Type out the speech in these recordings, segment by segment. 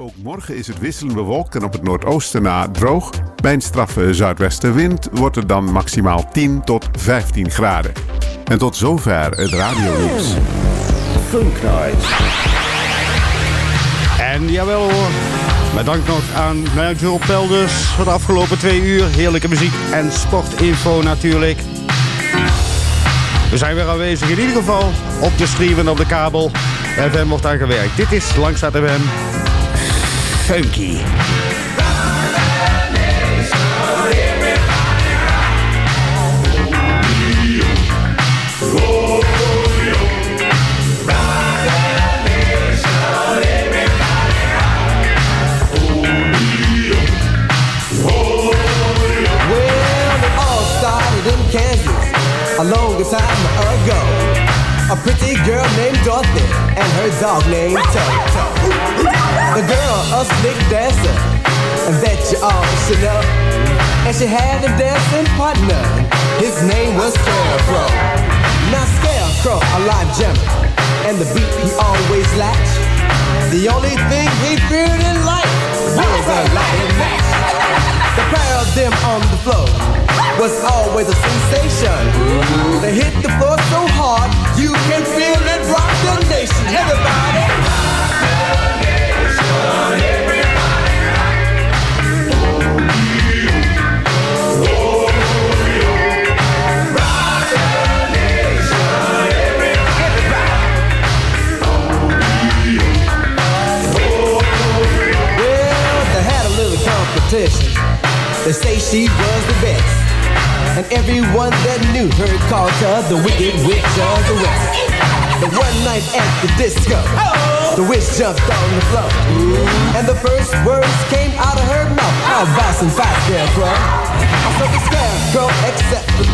Ook morgen is het wisselend bewolkt en op het noordoosten na droog. Bij een straffe zuidwestenwind wordt het dan maximaal 10 tot 15 graden. En tot zover het radionieuws. Funknight. En jawel hoor. Met dank nog aan Nigel Pelders voor de afgelopen twee uur. Heerlijke muziek en sportinfo natuurlijk. We zijn weer aanwezig in ieder geval op de stream en op de kabel. FM wordt aan gewerkt. Dit is Langstraat FM. Funky. a long time ago. A pretty girl named Dorothy and her dog named Toto. The girl a slick dancer, that you all should know. And she had a dancing partner, his name was Scarecrow. Now Scarecrow, a live gem, and the beat he always latched. The only thing he feared in life was a lion match. The pair of them on the floor was always a sensation. They hit the floor so hard, you can feel it rock the nation. Everybody. Well, they had a little competition. They say she was the best. And everyone that knew her called her the Wicked Witch of the West. The one night at the disco, the witch jumped on the floor. And the first words came out of her mouth, I'll buy some fat scarecrow. I saw the scarecrow accepted,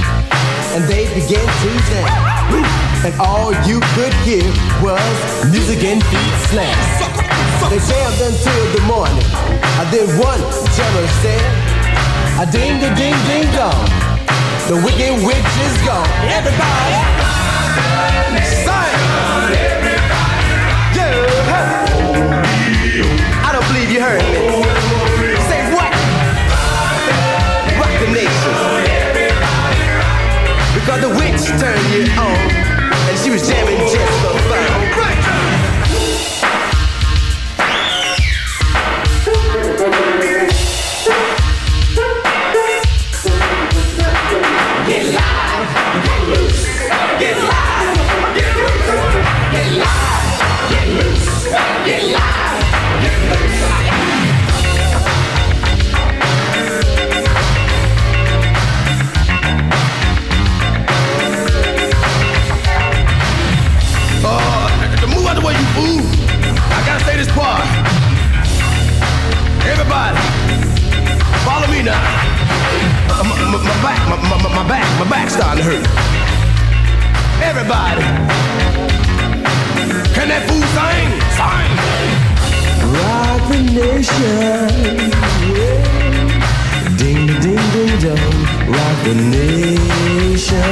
and they began to jam. And all you could hear was music and feet slam. They jammed until the morning. And then one jammer said, a ding a ding ding dong. The wicked witch is gone. Everybody, I don't believe you heard me. Say what? Rock the nation. Because the witch turned you on, and she was jamming just for fun. Everybody, follow me now. My, my, my back, my, my, my back, my back's starting to hurt. Everybody, can that fool sing? Sing. Rock the nation. Ding ding ding dong, rock the nation.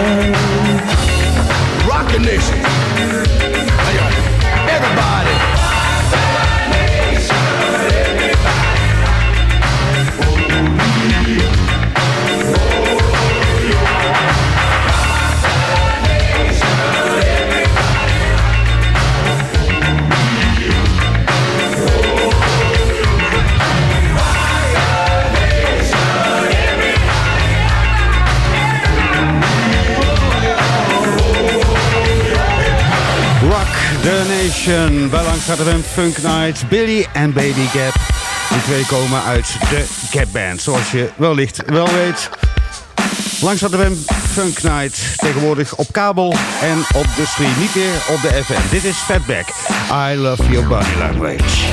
Rock the nation. Bij langs FM Funk Night, Billy en Baby Gap. Die twee komen uit de Gap Band, zoals je wellicht wel weet. Langs FM Funk Night, tegenwoordig op kabel en op de stream, niet meer op de FM. Dit is Fatback, I Love Your Body language.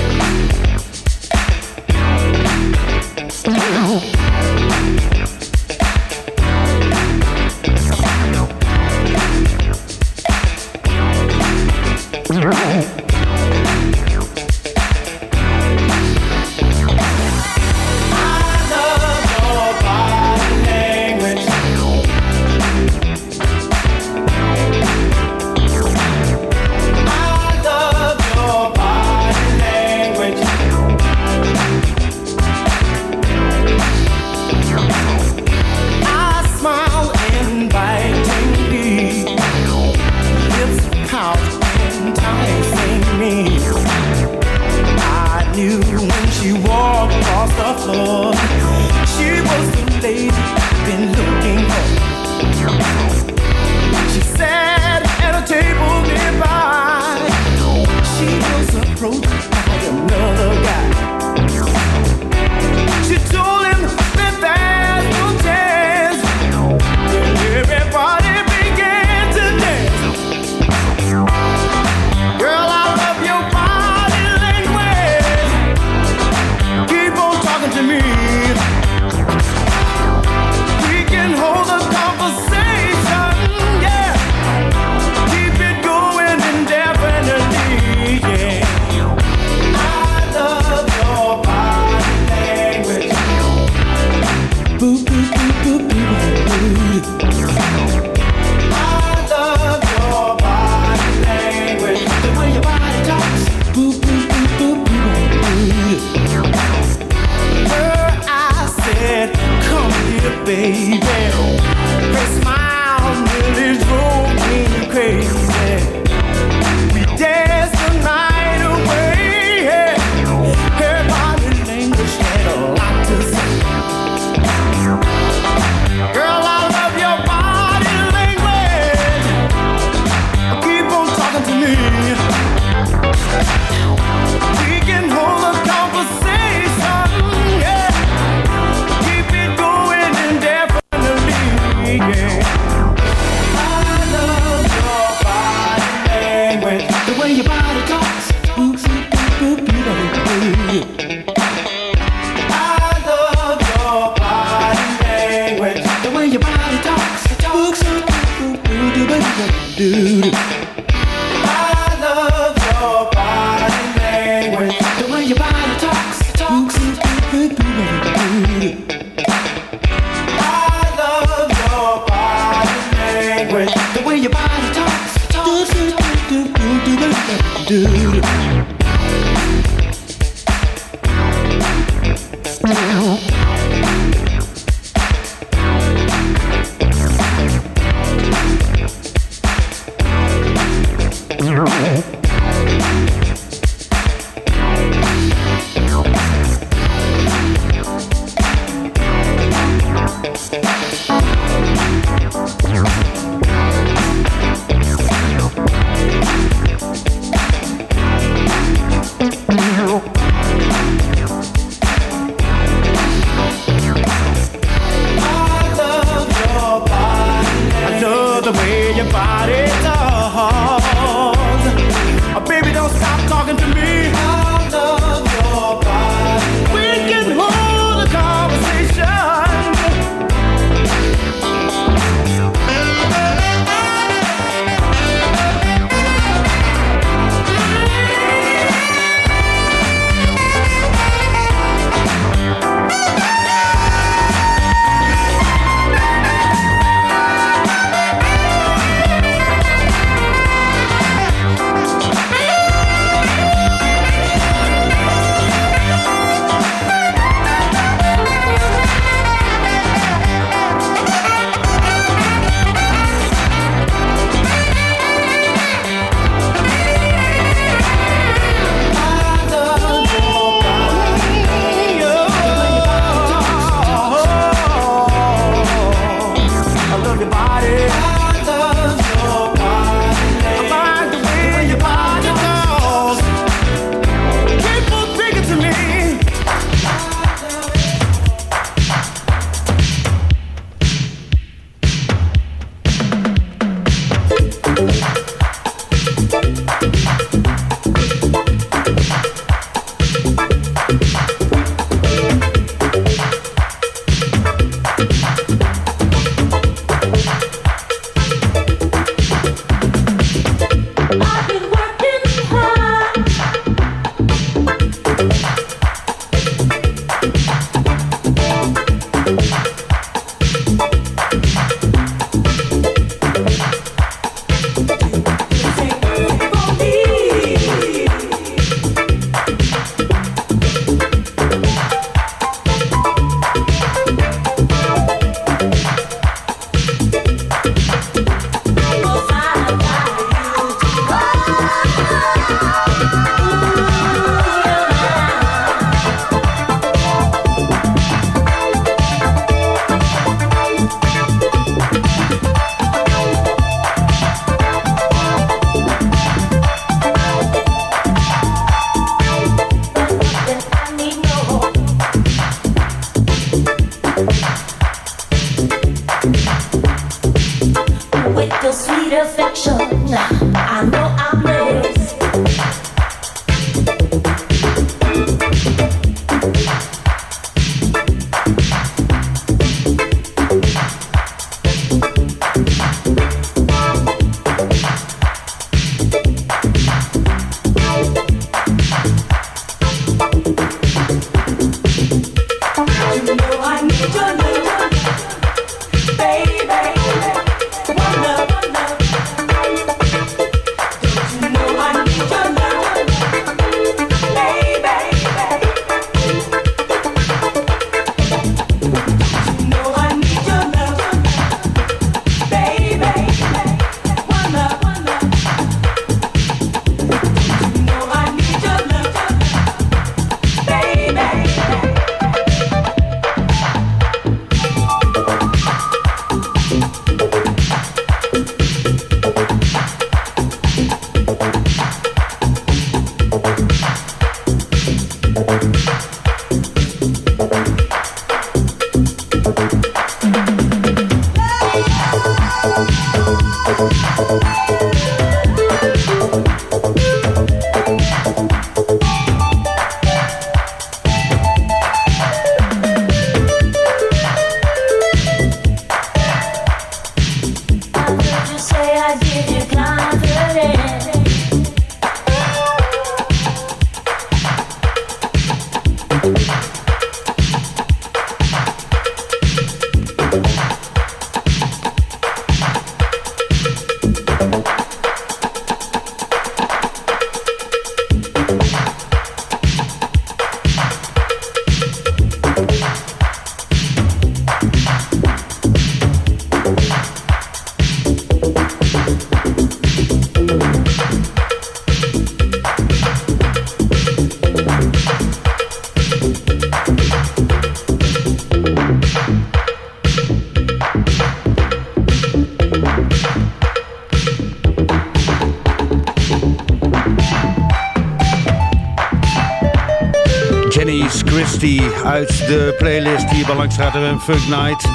Playlist hier bij Langstraat en Funk Night.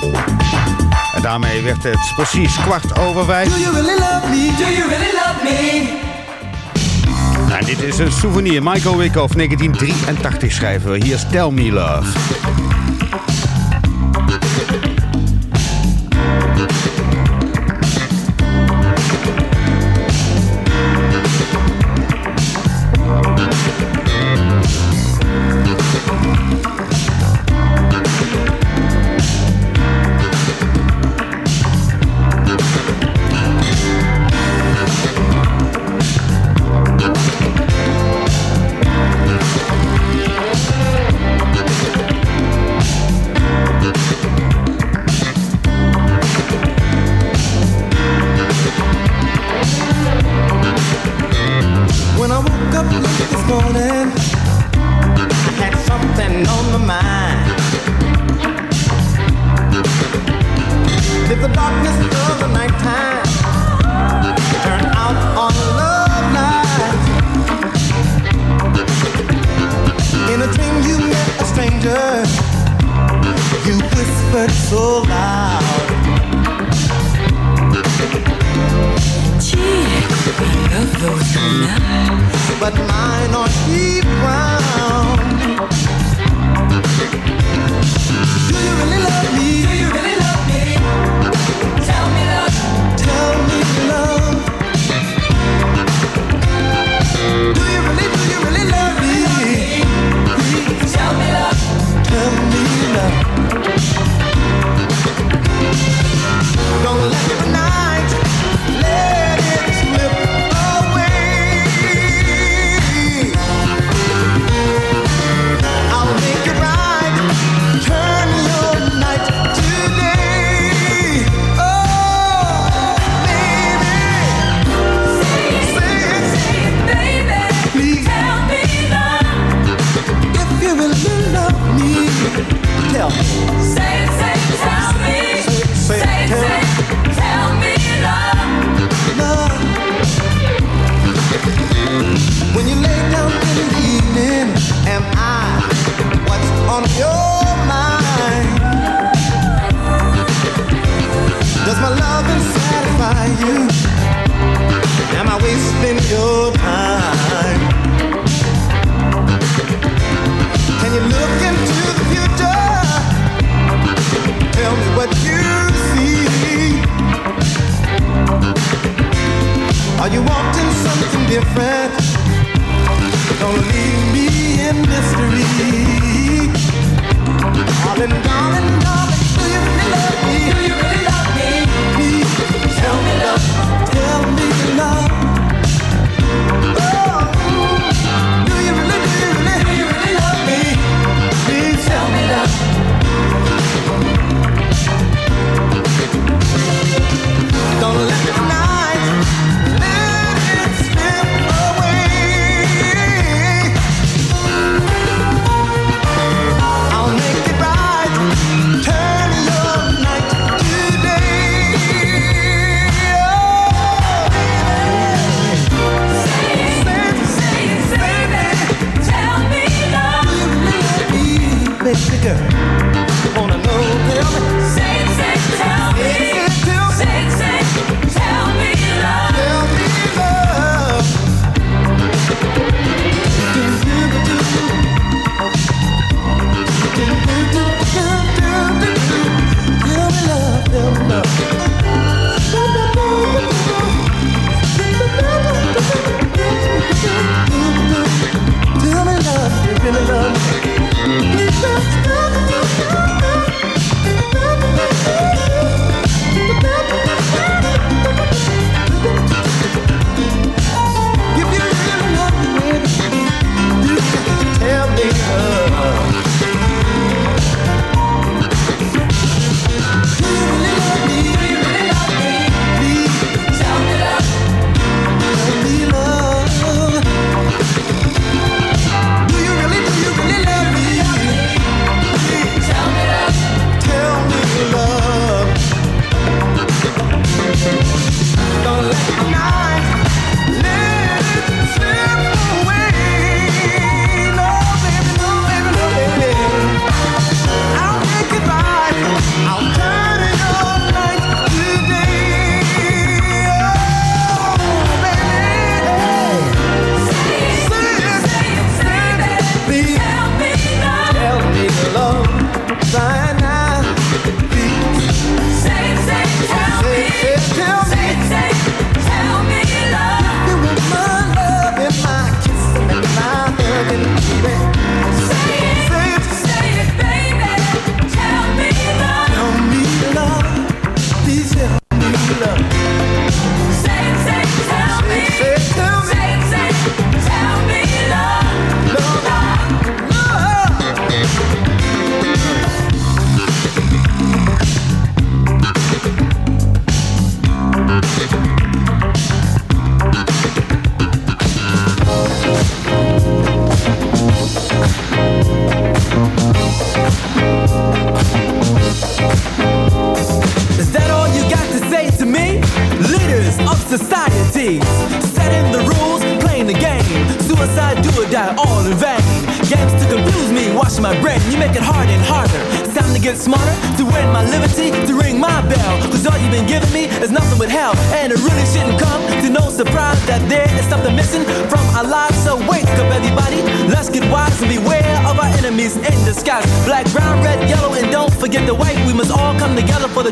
En daarmee werd het precies kwart over vijf. Do you really love me? Do you really love me? En dit is een souvenir. Michael Wyckoff, 1983 schrijven we. Hier is Tell Me Love.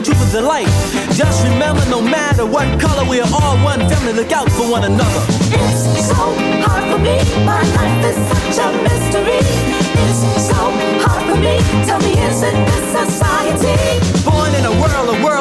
truth is the light. Just remember, no matter what color, we are all one family. Look out for one another. It's so hard for me. My life is such a mystery. It's so hard for me. Tell me, is it this society?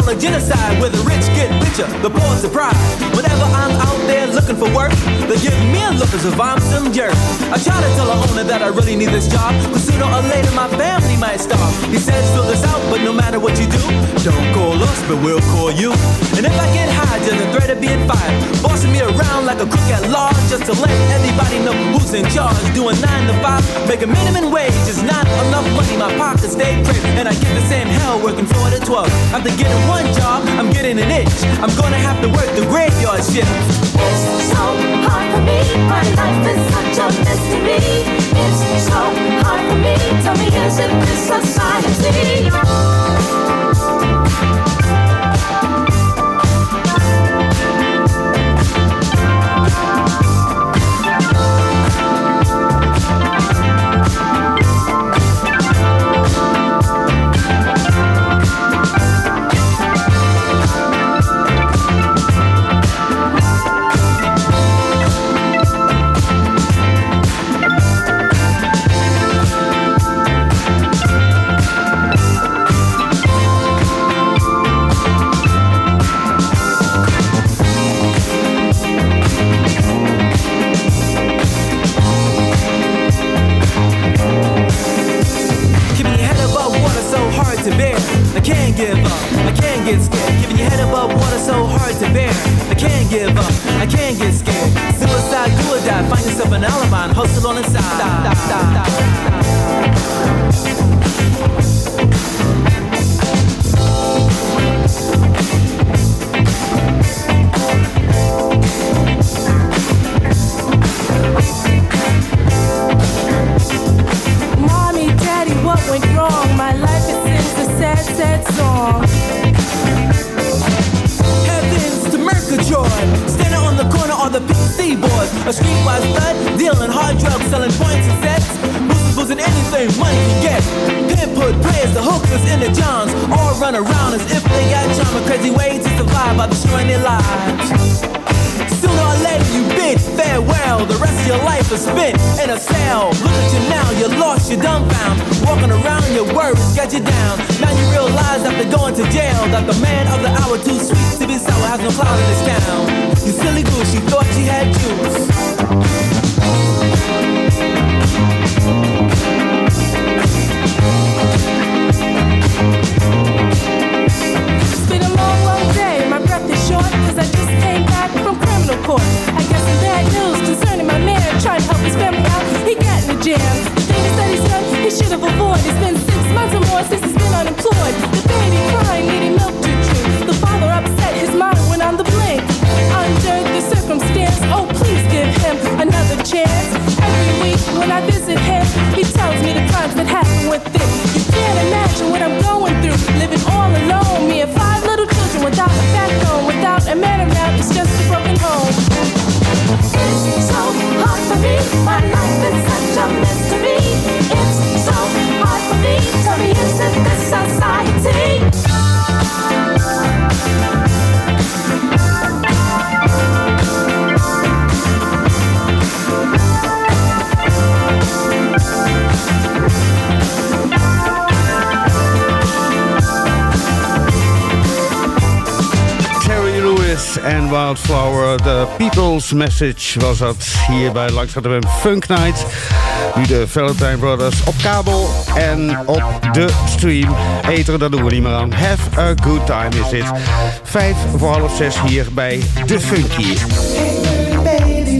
I'm a genocide where the rich get richer, the poor surprised. Whenever I'm out there looking for work, they give me a look as if I'm some jerk. I try to tell the owner that I really need this job, cause sooner or later my family might starve. He says, fill this out, but no matter what you do, don't call us, but we'll call you. And if I get hired, there's a threat of being fired. Bossing me around like a crook at large, just to let everybody know who's in charge. Doing nine to five, making minimum wage is not enough money. My pockets stay cramped, and I get the same hell working four to twelve. After getting one job, I'm getting an itch. I'm gonna have to work the graveyard shift. It's so hard for me, my life is such a mystery. It's so hard for me, tell me is it this society? give up. I can't get scared. Suicide, do or die. Find yourself an alibi and hustle on inside. Mommy, Daddy, what went wrong? My life is sings a sad, sad song. The PC boys. A streetwise stud, dealing hard drugs, selling points and sets. Boosters and anything money can get. Pinput players, the hookers, and the johns all run around as if they got charm a crazy way to survive by destroying their lives. Sooner or later you bid farewell. The rest of your life is spent in a cell. Look at you now, you're lost, you're dumbfound. Walking around, your worries got you down. Now you realize after going to jail that the man of the hour too sweet be sour has no clout in this town. You silly goose, she thought she had juice. It's en Wildflower. De People's Message was dat hier bij Langs de Wem Funk Night. Nu de Valentine Brothers op kabel en op de stream. Eten, dat doen we niet meer aan. Have a good time is dit. Vijf voor half zes hier bij De Funky. baby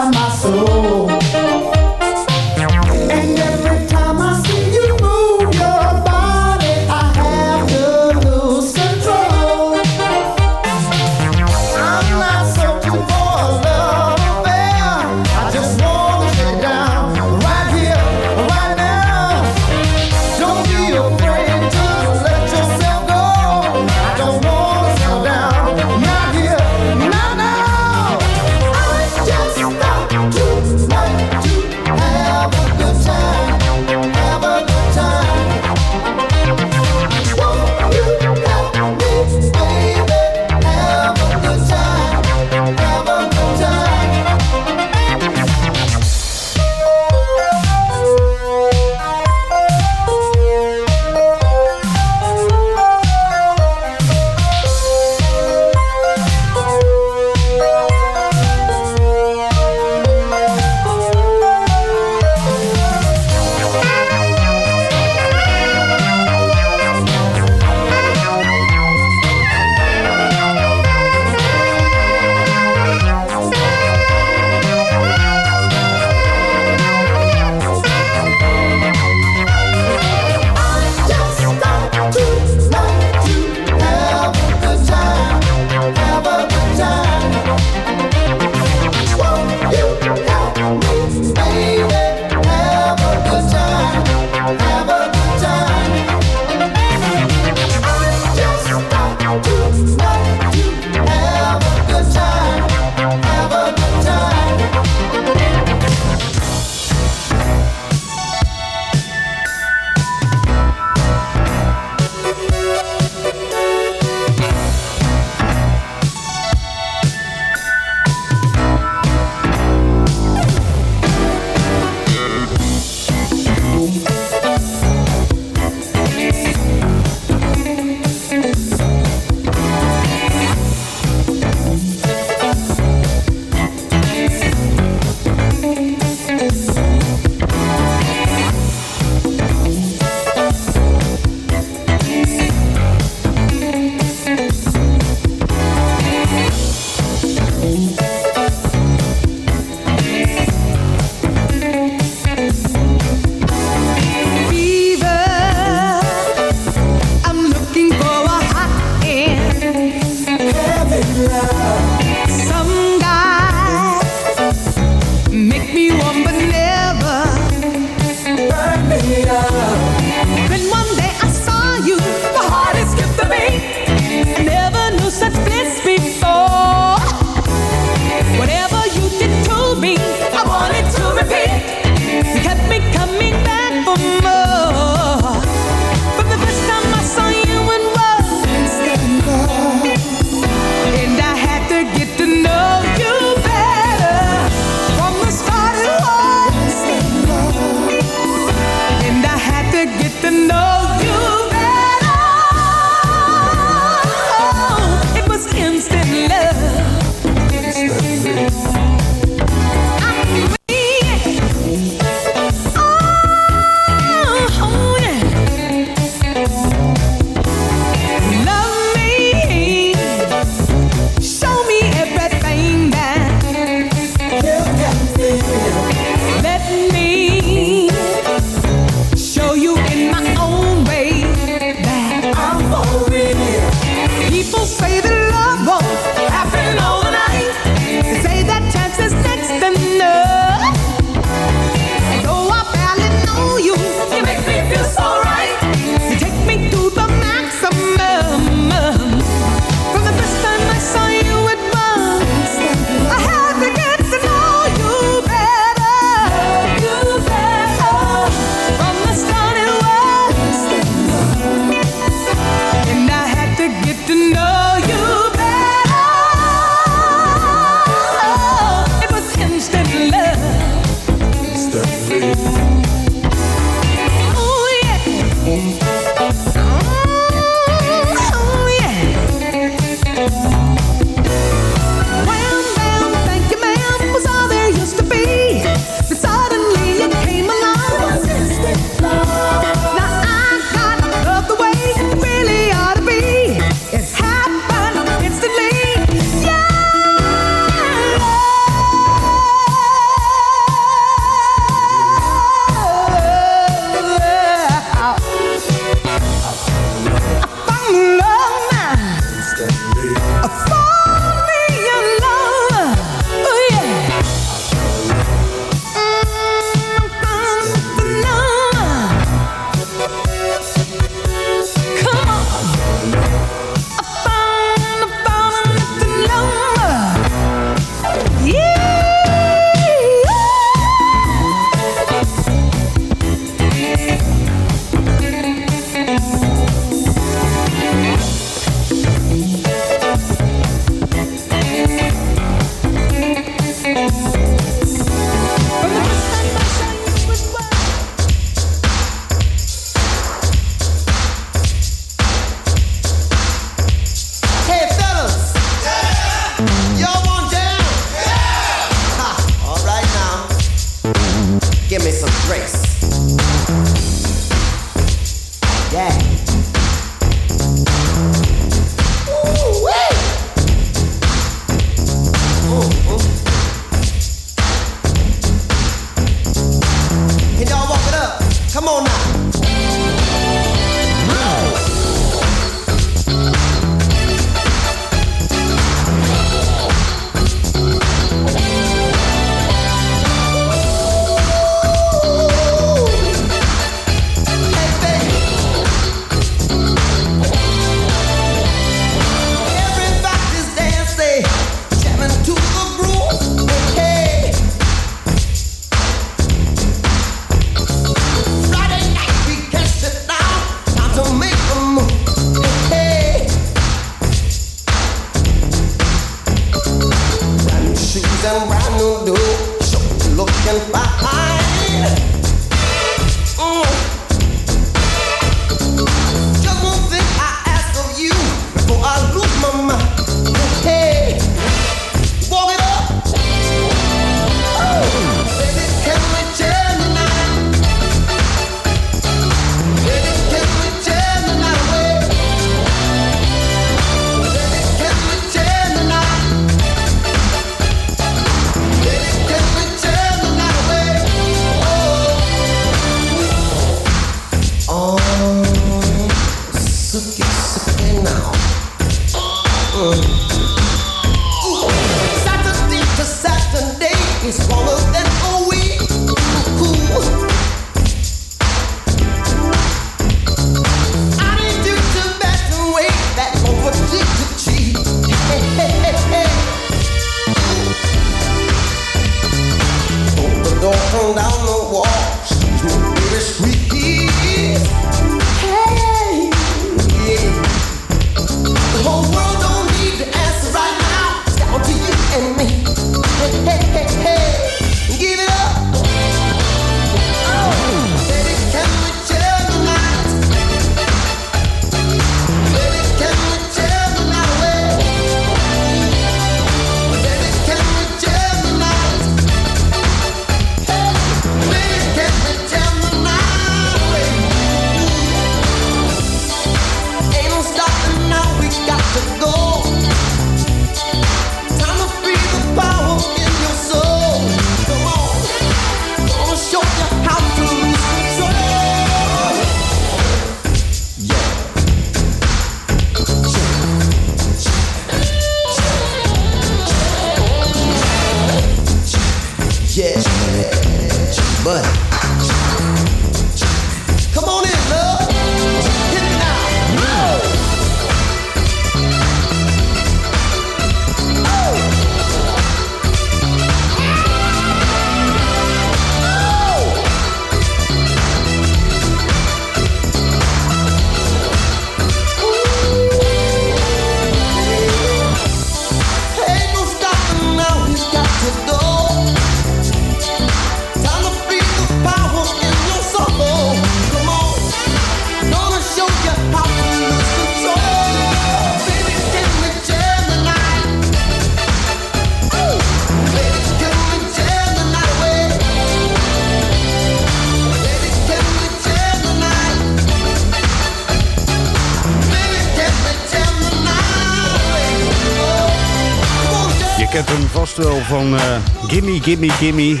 Gimme, Gimme, Gimme.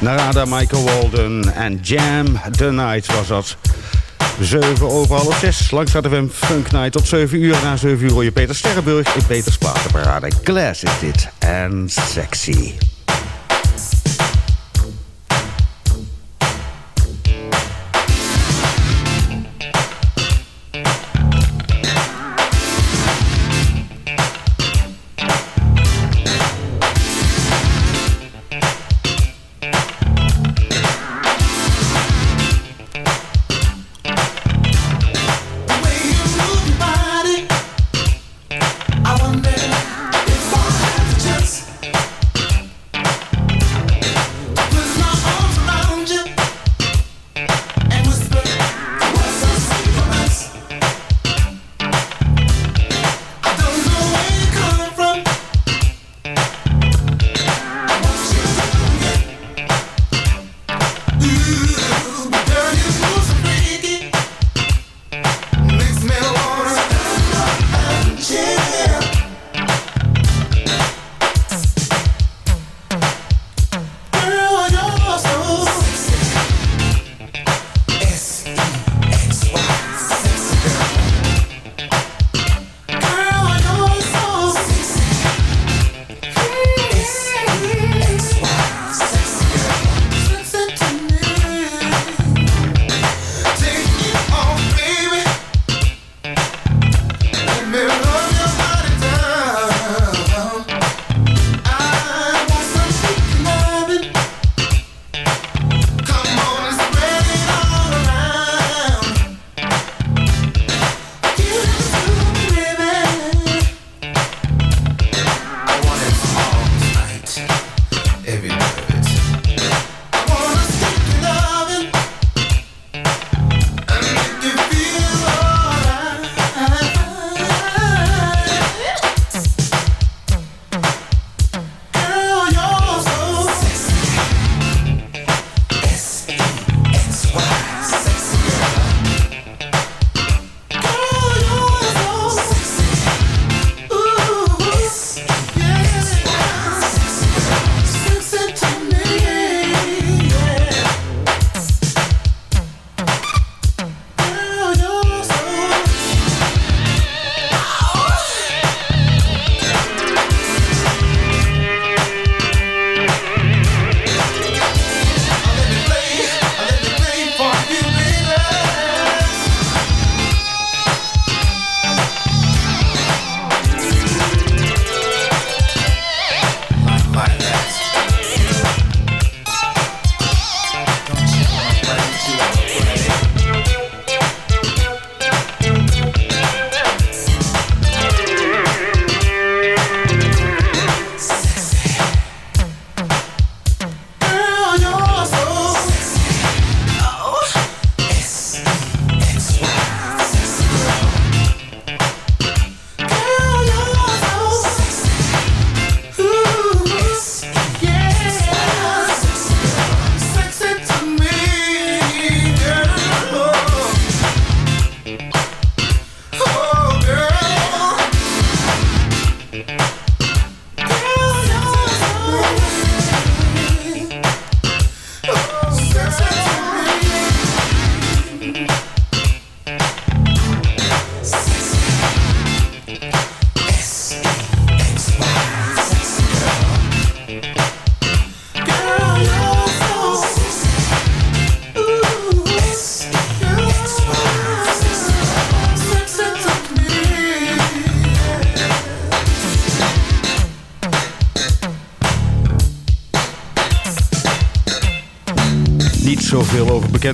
Narada, Michael Walden en Jam the Night was dat. 7 over half 6. Langs gaat FM Funk Night tot 7 uur. Na 7 uur hoor je Peter Sterrenburg in Peters Platenparade. Glass is dit. En sexy.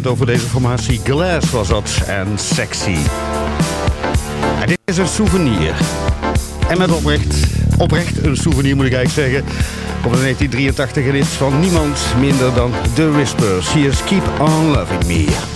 Over deze formatie. Glass was dat en sexy. En dit is een souvenir. En met oprecht, oprecht een souvenir moet ik eigenlijk zeggen. Op de 1983 en is van niemand minder dan The Whispers. Here's Keep On Loving Me.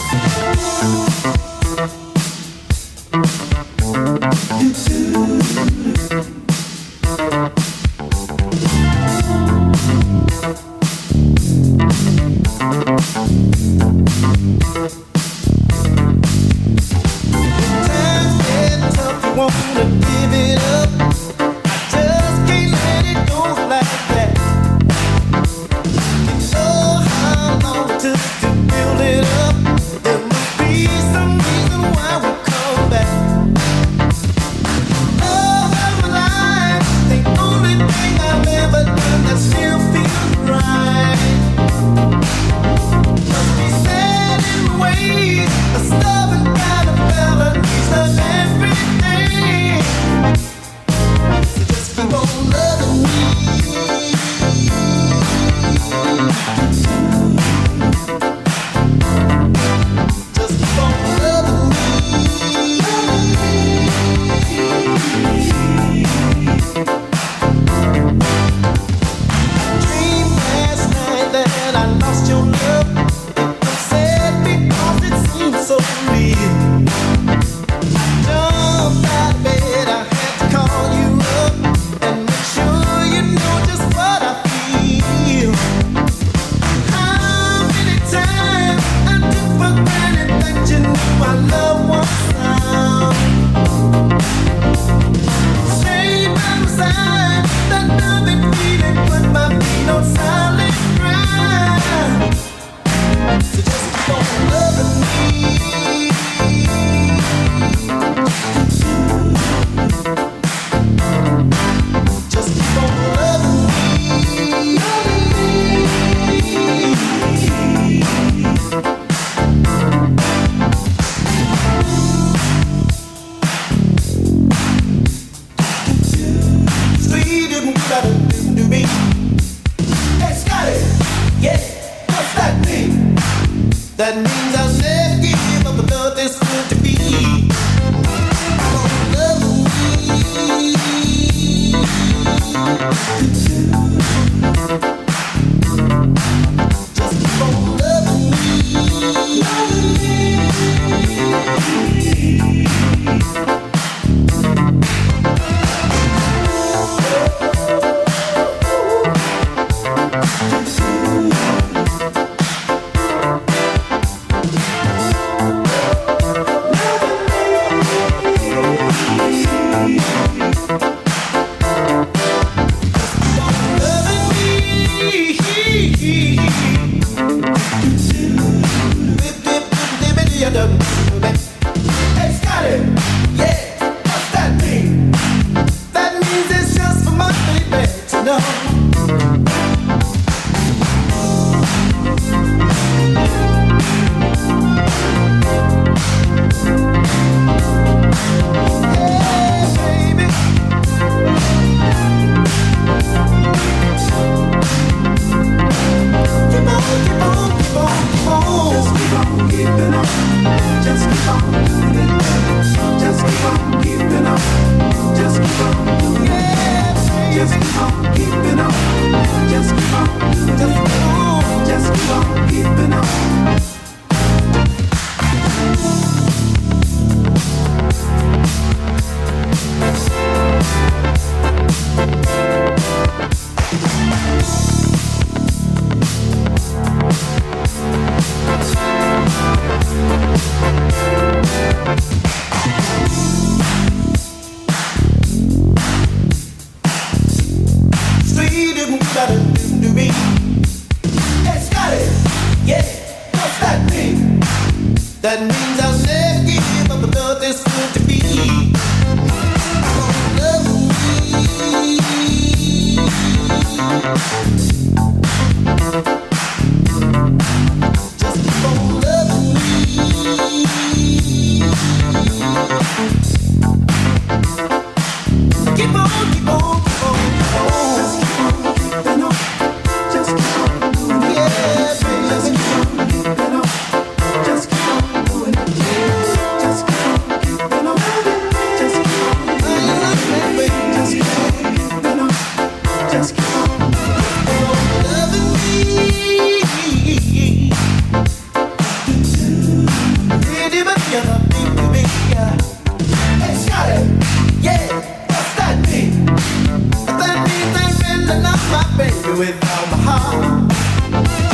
baby, with all my heart.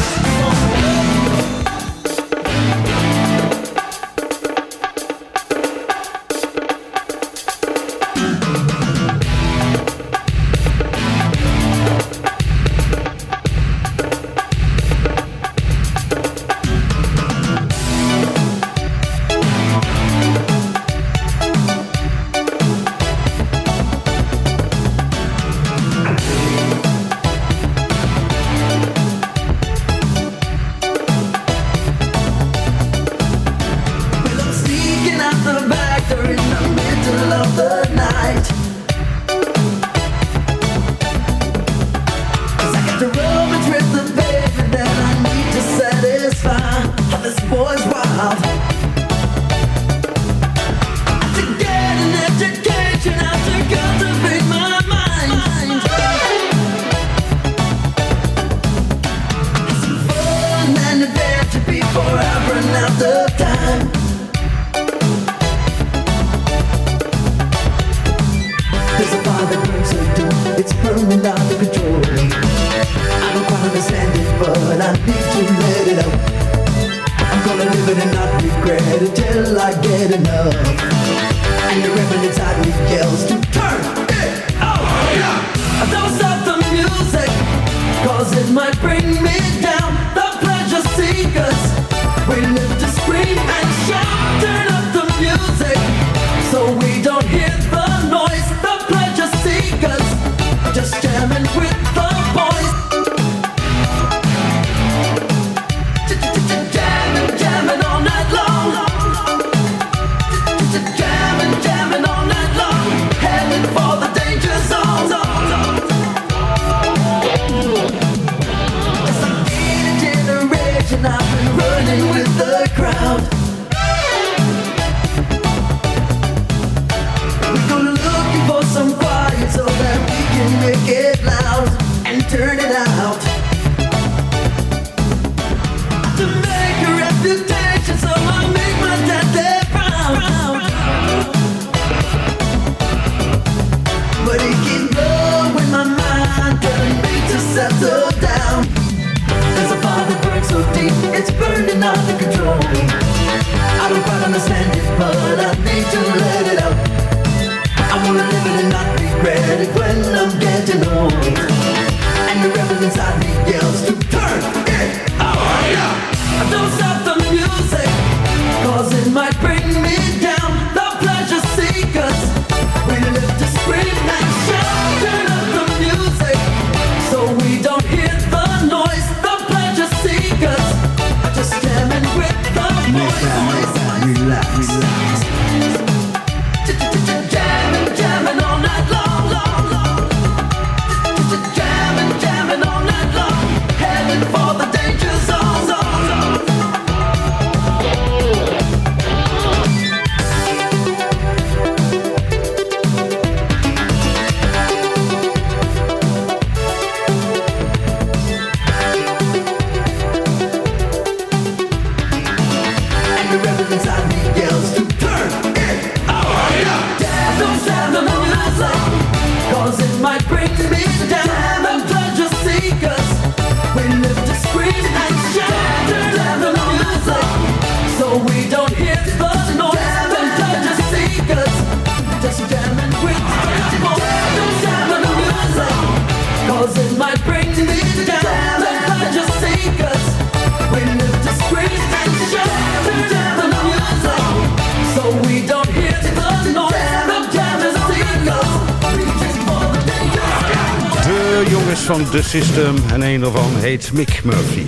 van The System en een daarvan heet Mick Murphy.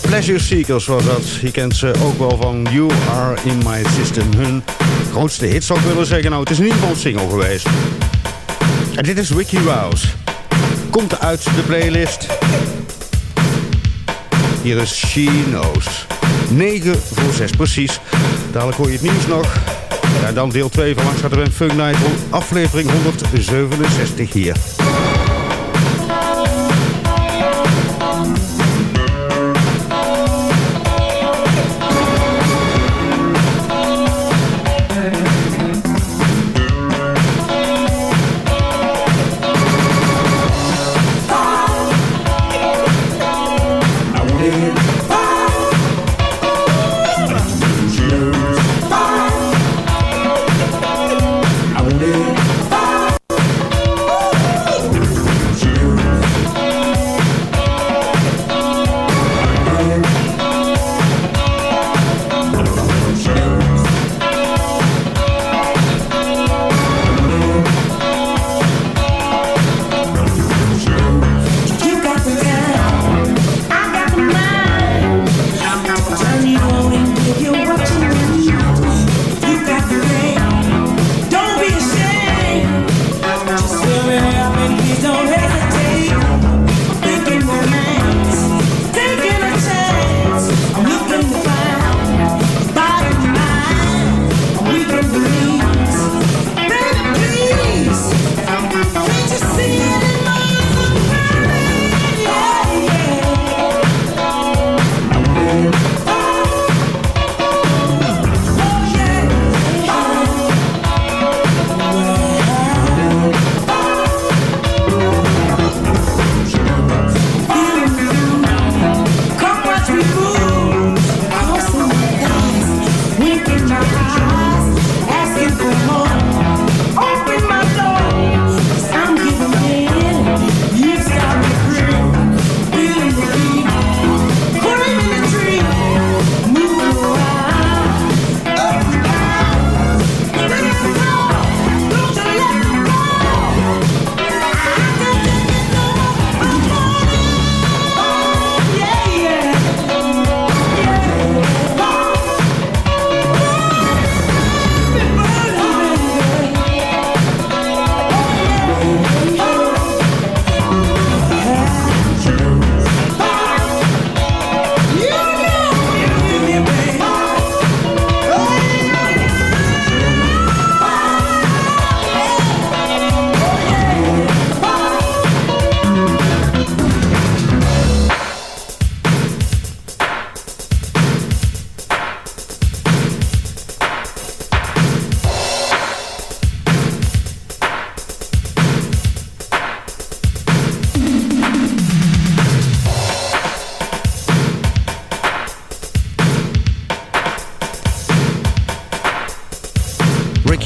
Pleasure Seekers was dat. Je kent ze ook wel van You Are In My System. Hun grootste hit zou ik willen zeggen. Nou, het is in ieder single geweest. En dit is Wiki Rouse. Komt uit de playlist. Hier is She Knows. 9 voor 6 precies. Dadelijk hoor je het nieuws nog. En dan deel 2 van Langs gaat er een Funk Night, aflevering 167 hier.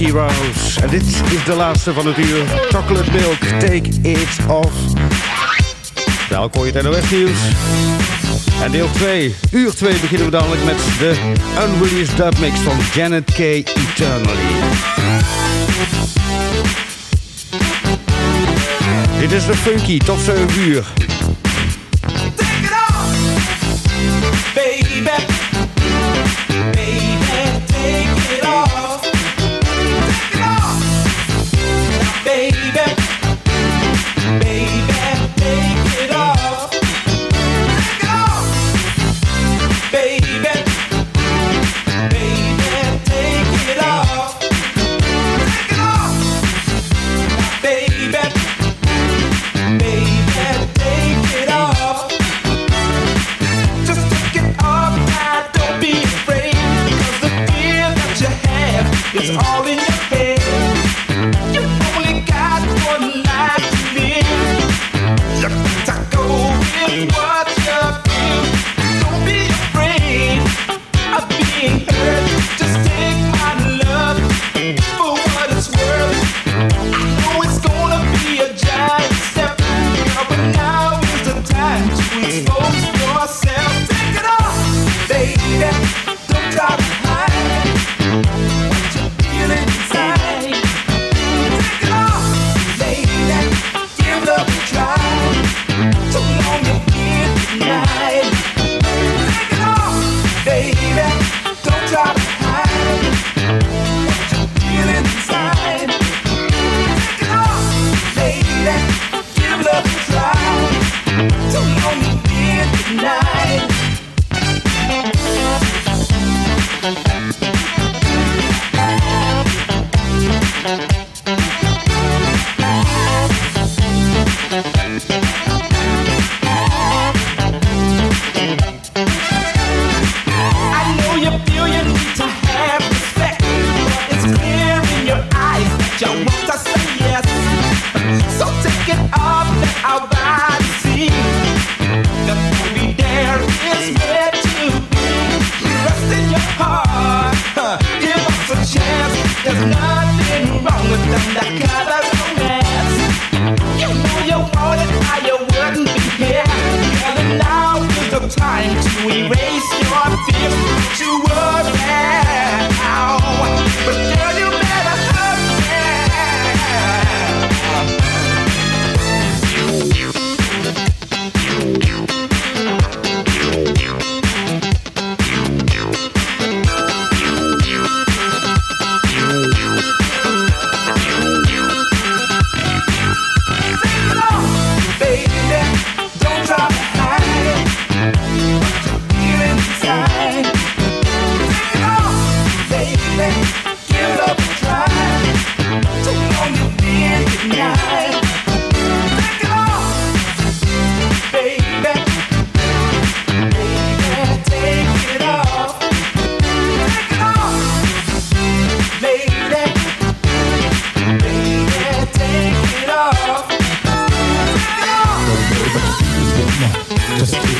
Heroes. En dit is de laatste van het uur. Chocolate Milk, take it off. Welkom hoor je het NOS nieuws. En deel 2, uur 2 beginnen we dadelijk met de unreleased dubmix van Janet K. Eternally. Dit is de funky tot 7 uur. Take it off, baby.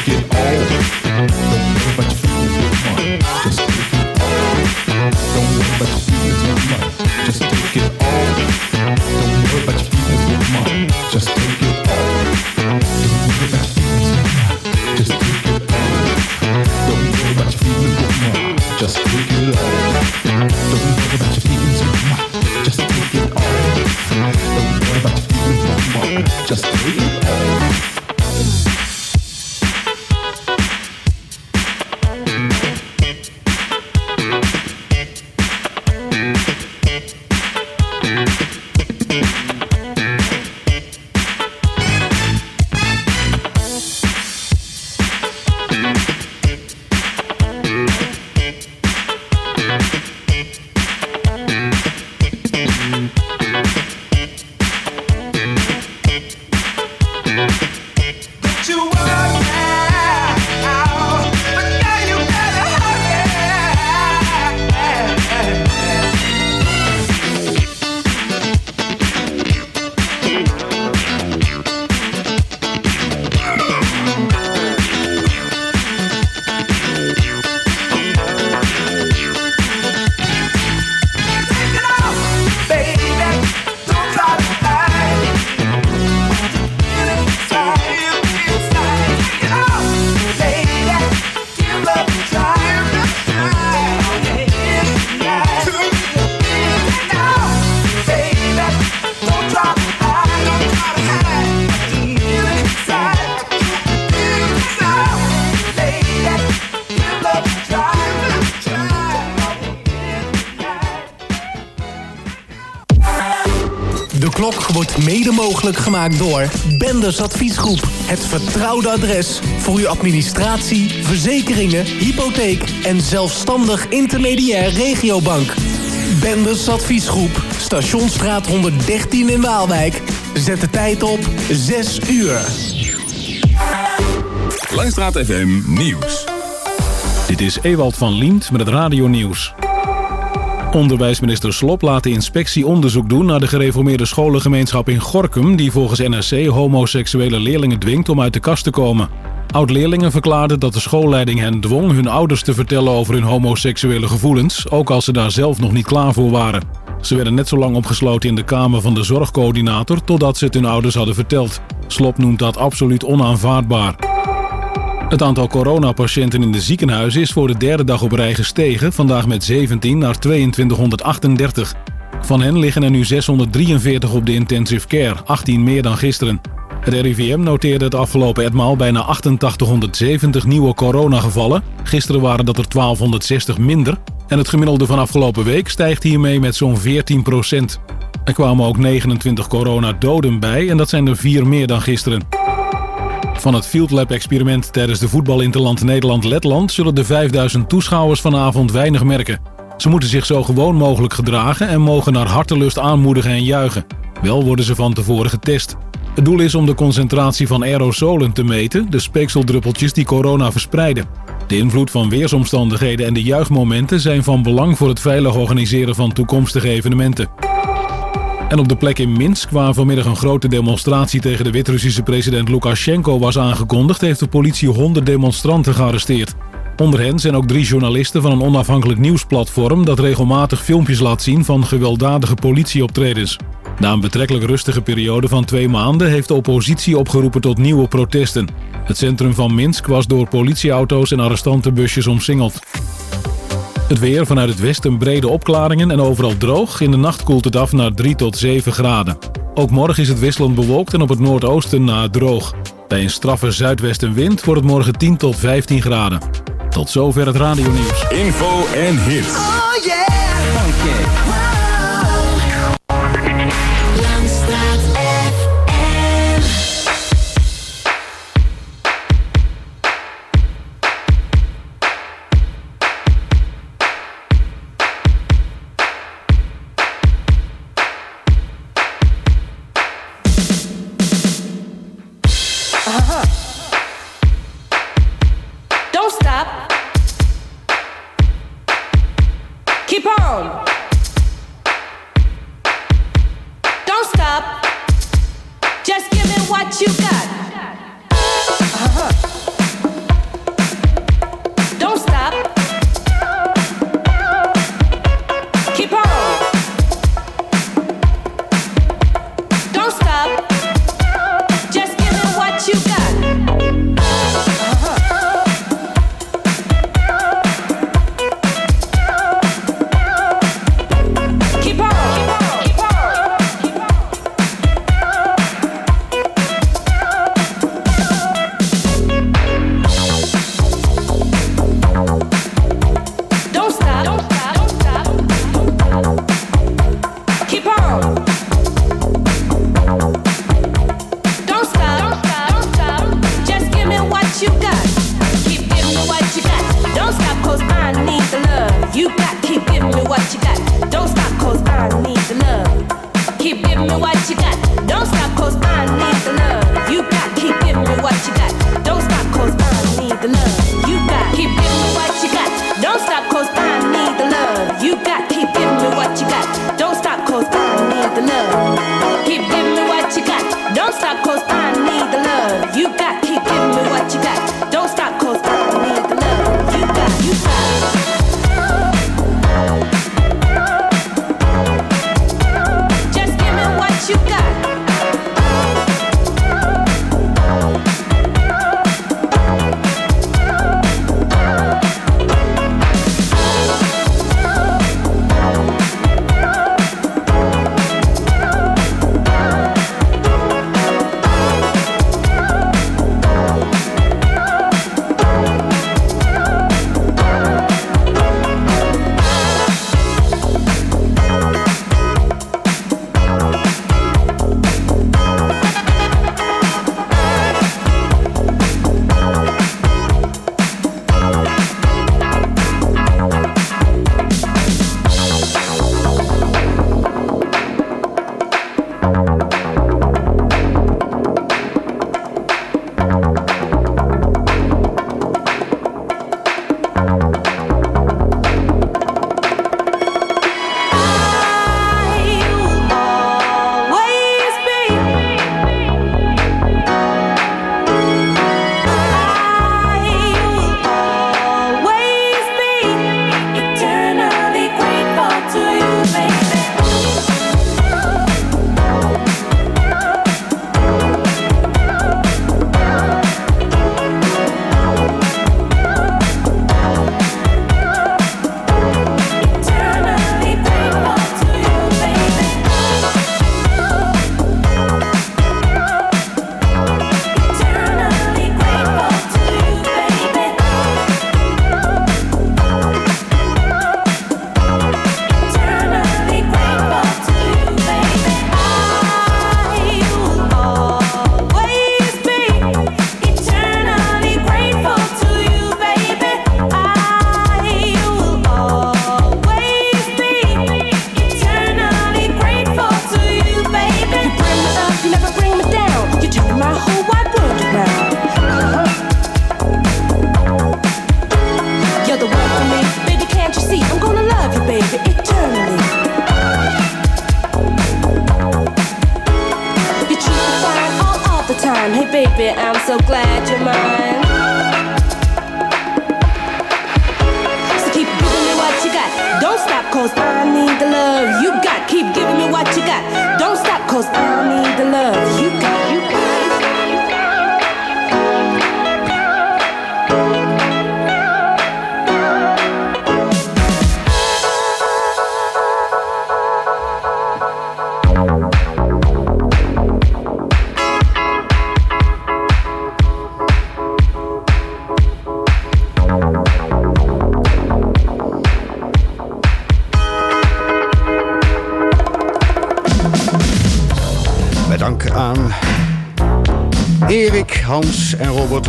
get all the but you feel the fun. Gemaakt door Benders Adviesgroep. Het vertrouwde adres voor uw administratie, verzekeringen, hypotheek en zelfstandig intermediair regiobank. Benders Adviesgroep, Stationsstraat 113 in Waalwijk. Zet de tijd op 6 uur. Langstraat FM Nieuws. Dit is Ewald van Liemt met het radio-nieuws. Onderwijsminister Slop laat de inspectie onderzoek doen naar de gereformeerde scholengemeenschap in Gorkum... die volgens NRC homoseksuele leerlingen dwingt om uit de kast te komen. Oud-leerlingen verklaarden dat de schoolleiding hen dwong hun ouders te vertellen over hun homoseksuele gevoelens... ook als ze daar zelf nog niet klaar voor waren. Ze werden net zo lang opgesloten in de kamer van de zorgcoördinator... totdat ze het hun ouders hadden verteld. Slop noemt dat absoluut onaanvaardbaar. Het aantal coronapatiënten in de ziekenhuizen is voor de derde dag op rij gestegen, vandaag met 17 naar 2238. Van hen liggen er nu 643 op de intensive care, 18 meer dan gisteren. Het RIVM noteerde het afgelopen etmaal bijna 8870 nieuwe coronagevallen. Gisteren waren dat er 1260 minder. En het gemiddelde van afgelopen week stijgt hiermee met zo'n 14 procent. Er kwamen ook 29 coronadoden bij en dat zijn er vier meer dan gisteren. Van het Field Lab experiment tijdens de voetbalinterland Nederland-Letland zullen de 5000 toeschouwers vanavond weinig merken. Ze moeten zich zo gewoon mogelijk gedragen en mogen naar hartelust aanmoedigen en juichen. Wel worden ze van tevoren getest. Het doel is om de concentratie van aerosolen te meten, de speekseldruppeltjes die corona verspreiden. De invloed van weersomstandigheden en de juichmomenten zijn van belang voor het veilig organiseren van toekomstige evenementen. En op de plek in Minsk, waar vanmiddag een grote demonstratie tegen de Wit-Russische president Lukashenko was aangekondigd, heeft de politie 100 demonstranten gearresteerd. Onder hen zijn ook drie journalisten van een onafhankelijk nieuwsplatform dat regelmatig filmpjes laat zien van gewelddadige politieoptredens. Na een betrekkelijk rustige periode van twee maanden heeft de oppositie opgeroepen tot nieuwe protesten. Het centrum van Minsk was door politieauto's en arrestantenbusjes omsingeld. Het weer vanuit het westen brede opklaringen en overal droog. In de nacht koelt het af naar 3 tot 7 graden. Ook morgen is het wisselend bewolkt en op het noordoosten na droog. Bij een straffe zuidwestenwind wordt het morgen 10 tot 15 graden. Tot zover het radionieuws. Info en hits. Oh yeah.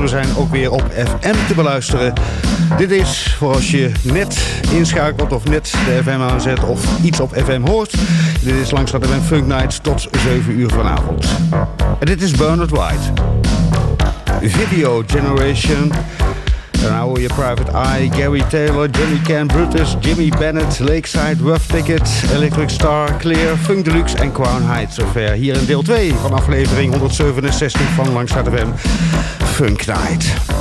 We zijn ook weer op FM te beluisteren. Dit is voor als je net inschakelt of net de FM aanzet of iets op FM hoort. Dit is langs de Funk Nights tot 7 uur vanavond. En dit is Bernard White. Video Generation. Daarna hoor je Private Eye, Gary Taylor, Johnny Can, Brutus, Jimmy Bennett, Lakeside, Rough Ticket, Electric Star, Clear, Funk Deluxe en Crown Heights. Zover hier in deel 2 van aflevering 167 van Langstraat FM für ein Kleid.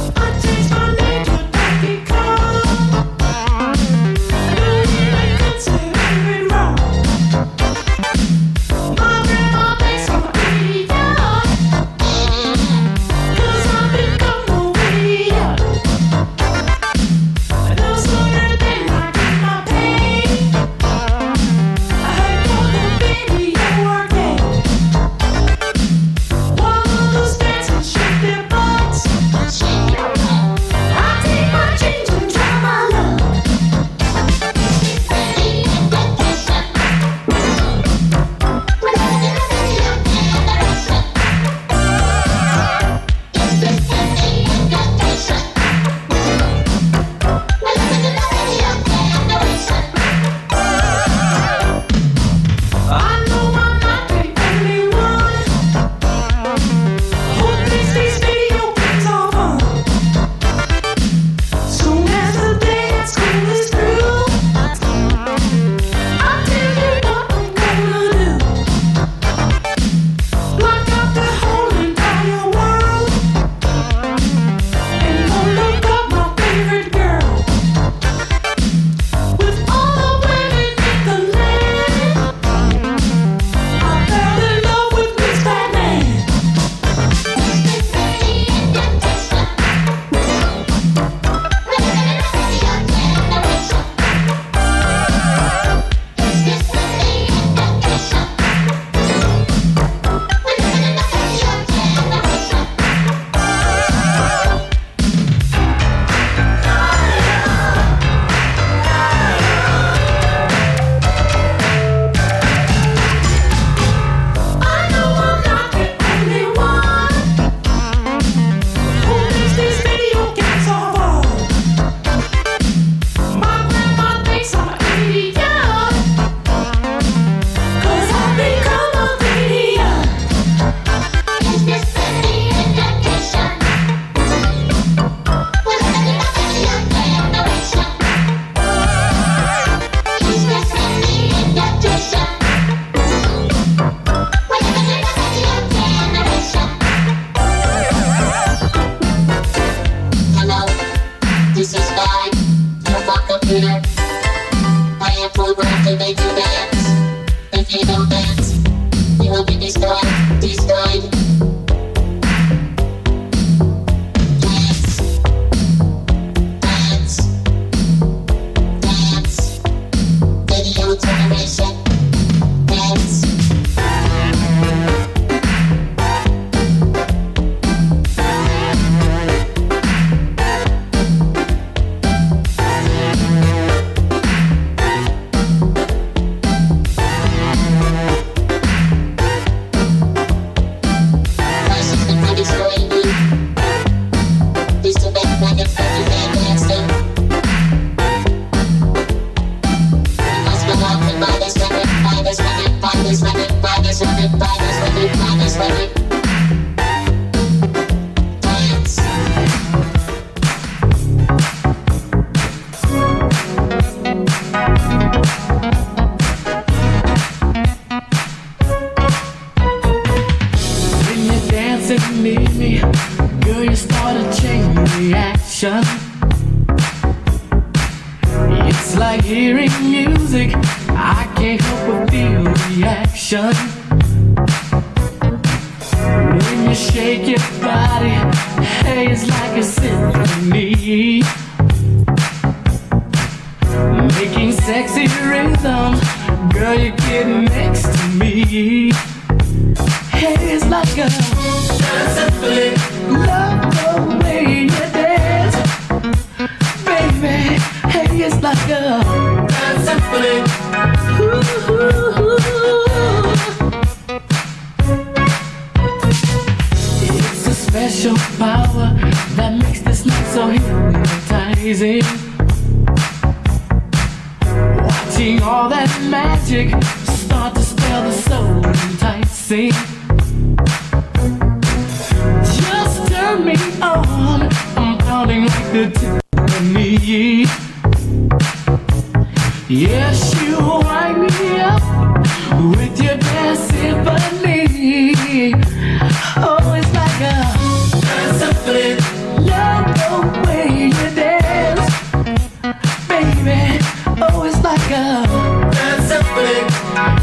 Oh, it's like a. That's a flick.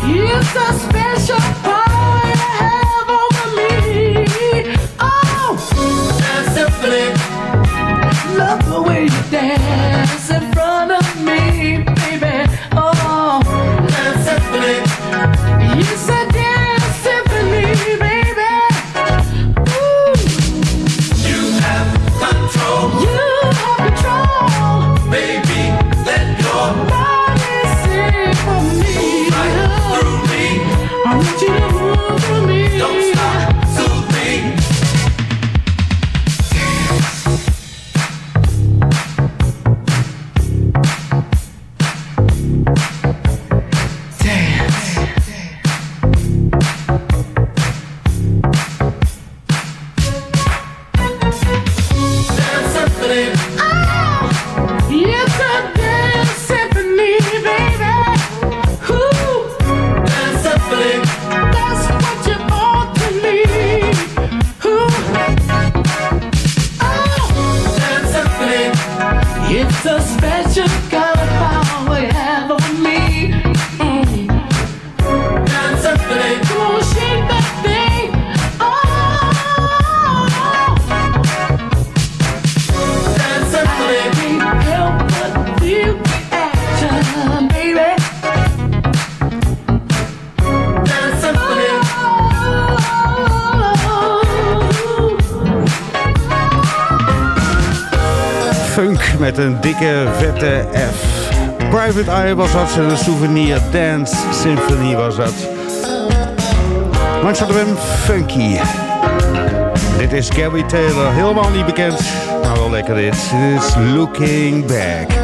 It's a special. vette F. Private Eye was dat, een souvenir dance symphony was dat. Langs hadden we funky. Dit is Gary Taylor, helemaal niet bekend, maar wel lekker dit. Dit is Looking Back.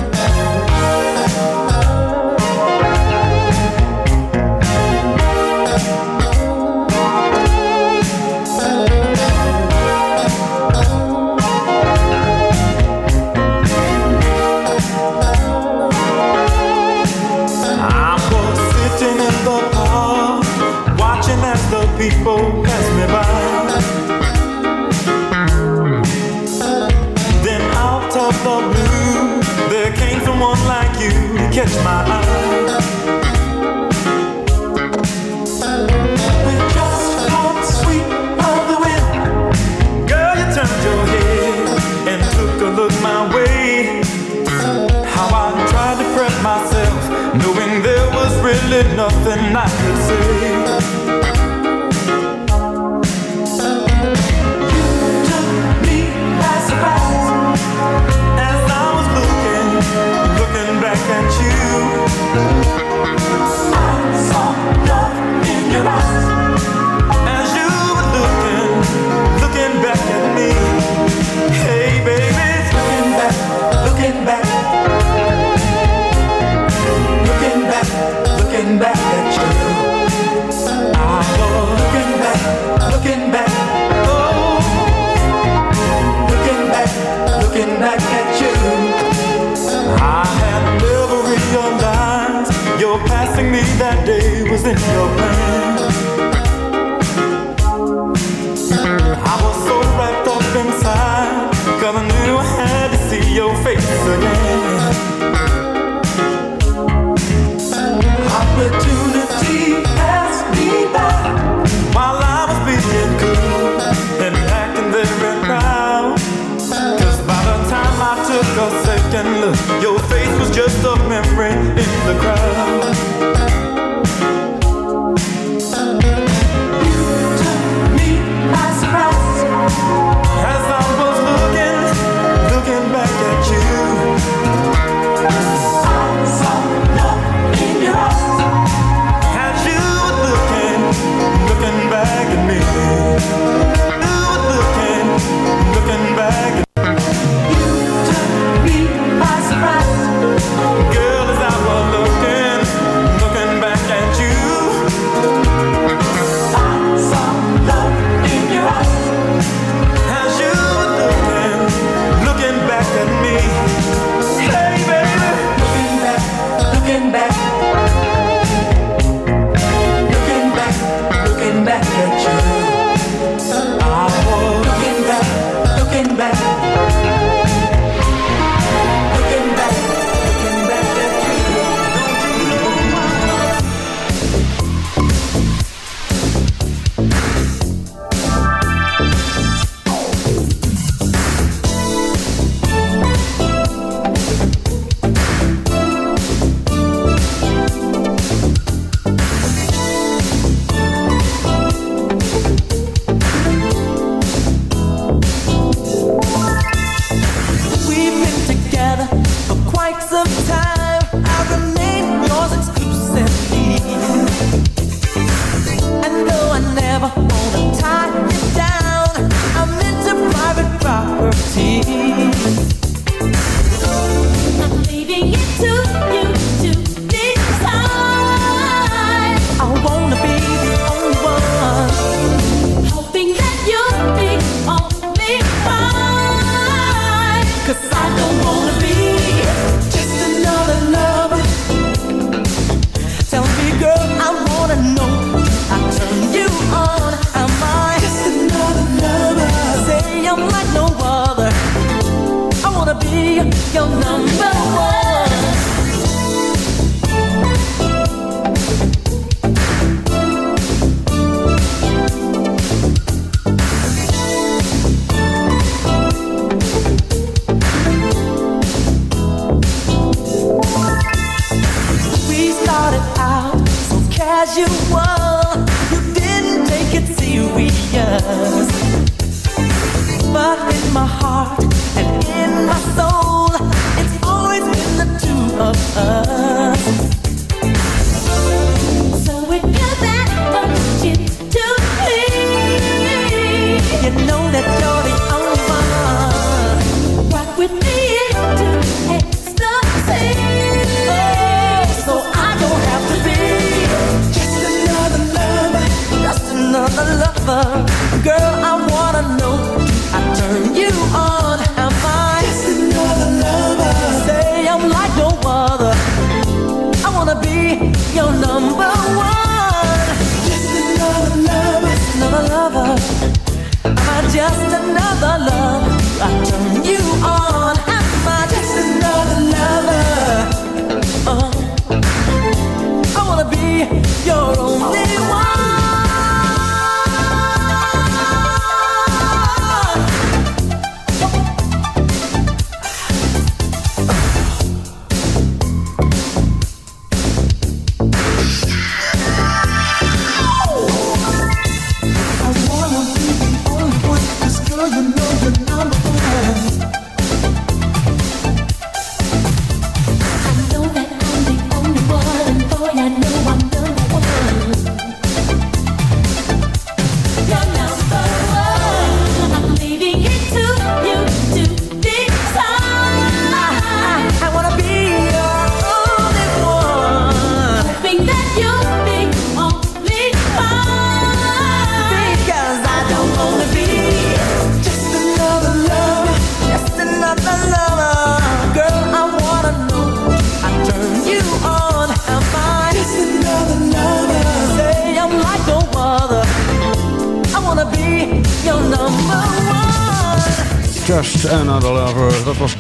You're only one.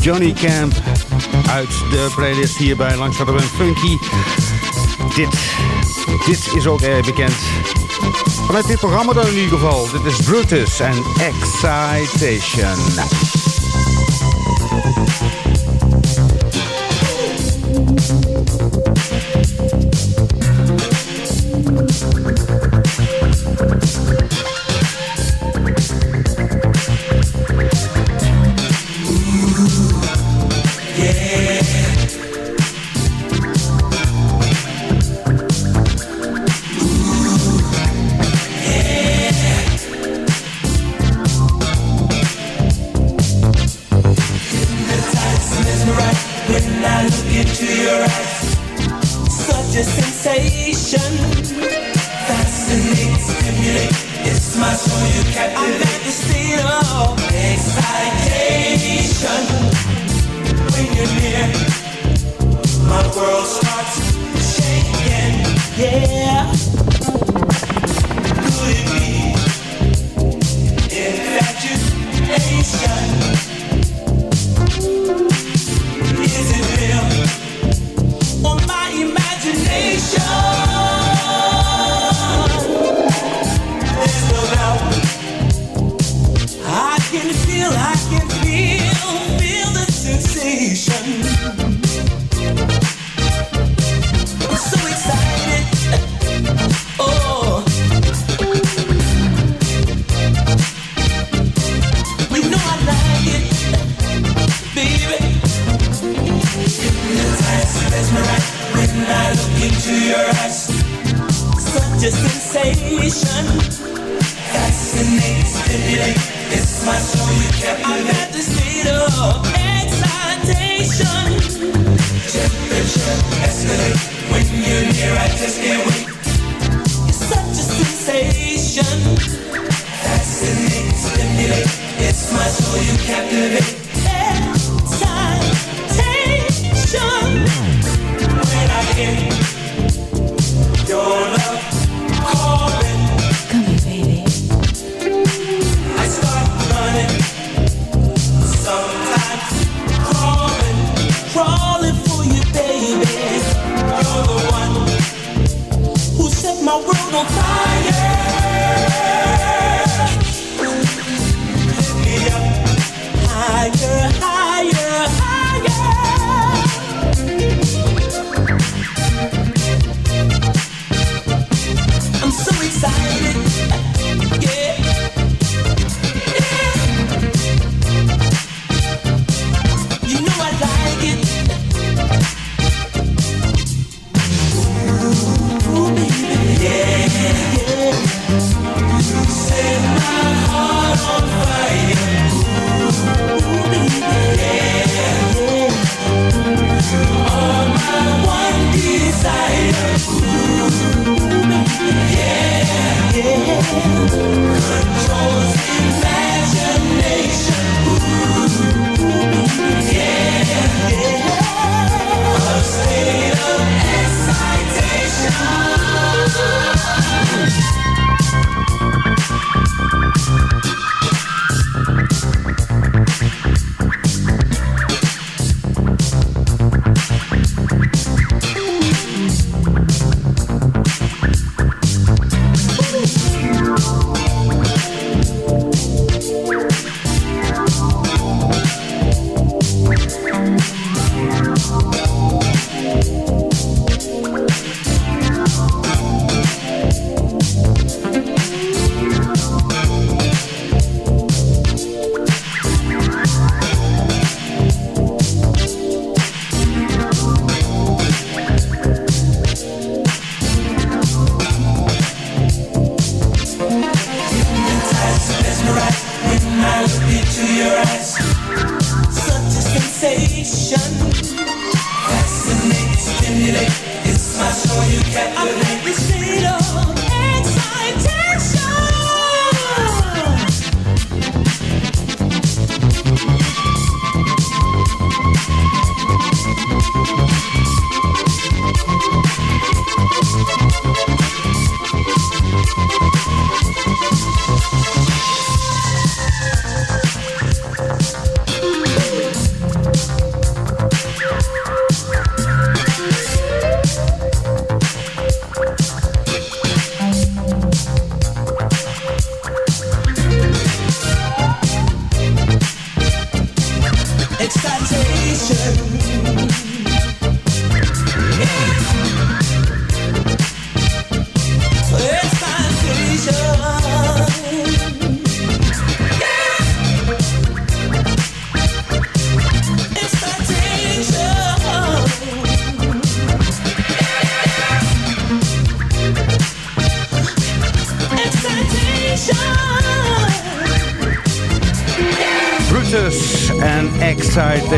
Johnny Camp uit de playlist hierbij langs hadden we een Funky. Dit, dit is ook erg bekend vanuit dit programma dan in ieder geval. Dit is Brutus en Excitation.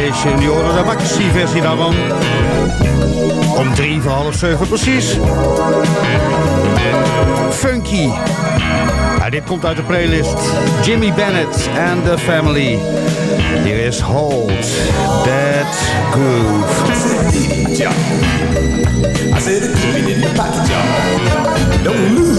Excitation. Je hoorde de maxi-versie daarvan. Om drie voor half zeven precies. Funky. Ja, dit komt uit de playlist. Jimmy Bennett and the Family. Hier is Hold That Groove. I said in the. Don't lose.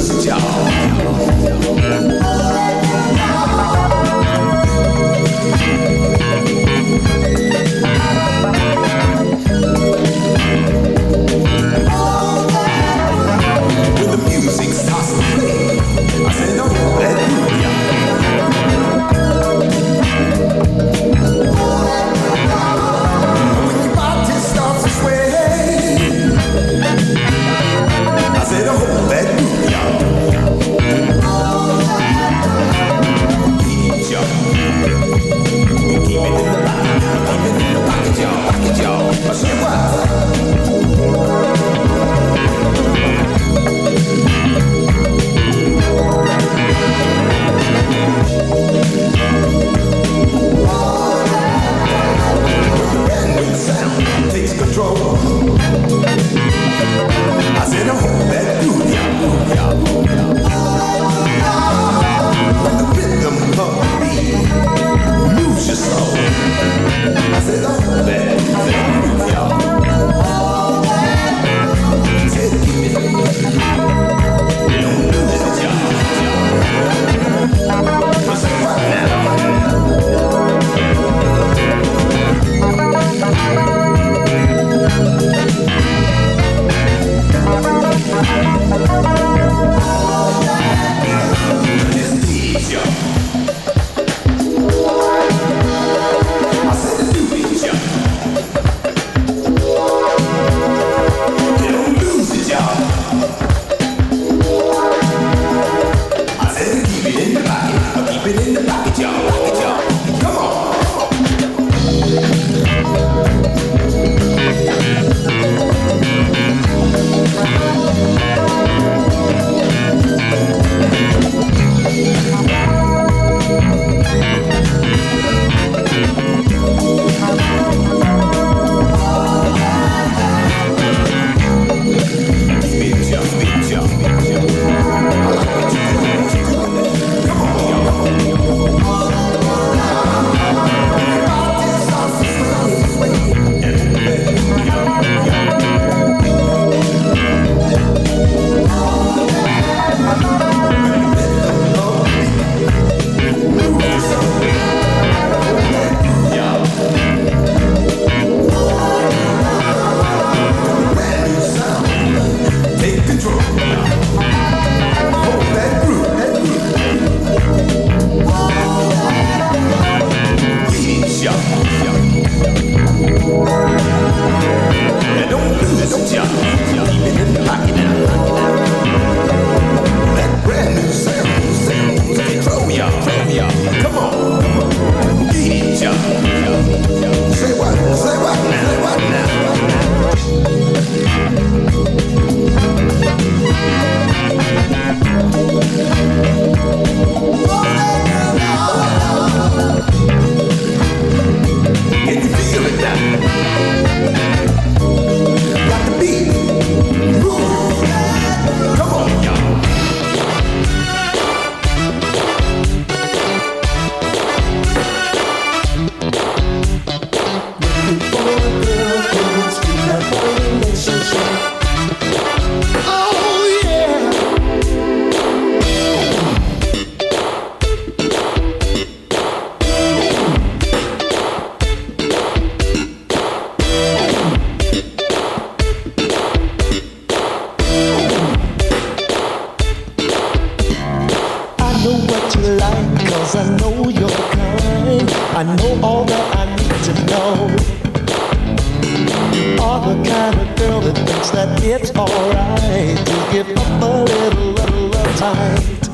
realize that it's alright to give up a little, little tight.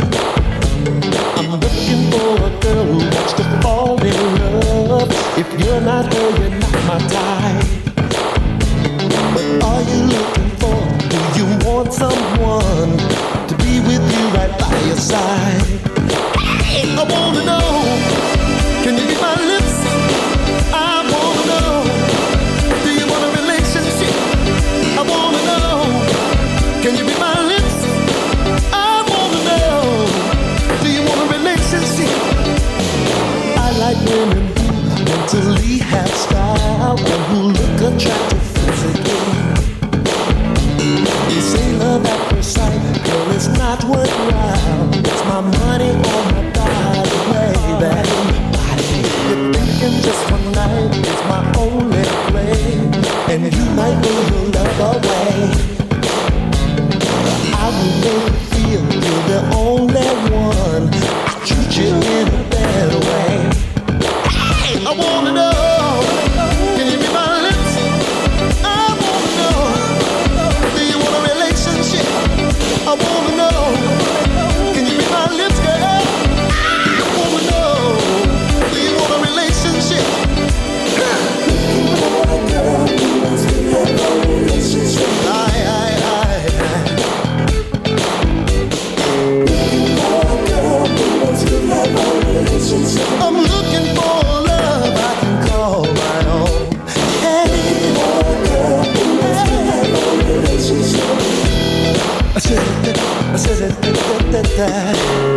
I'm looking for a girl who wants to fall in love. If you're not her, you're not my type. But are you looking for? Do you want someone to be with you right by your side? I wanna know, can you be my little women mentally have style and who look attractive. that.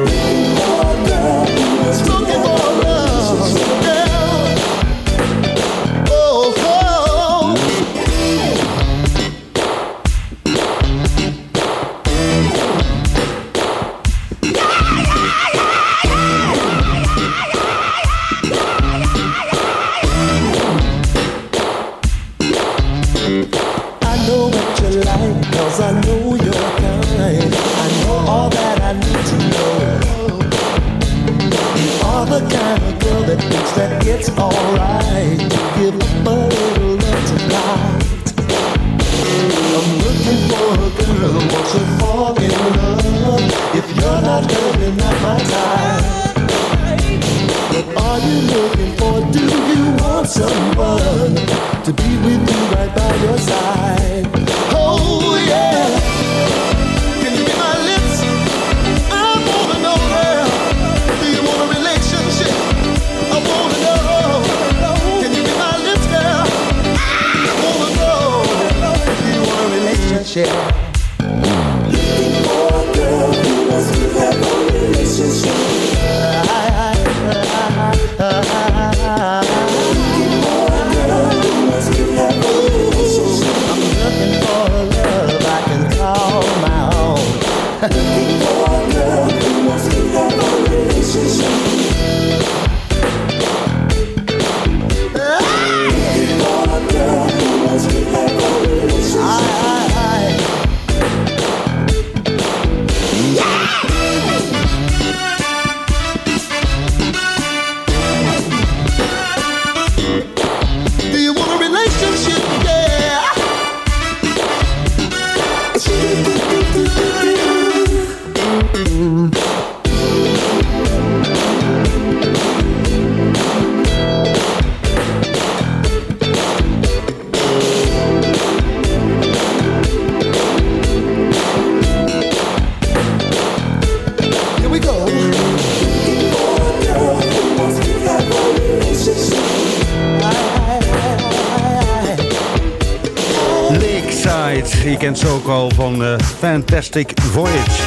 ook al van uh, Fantastic Voyage.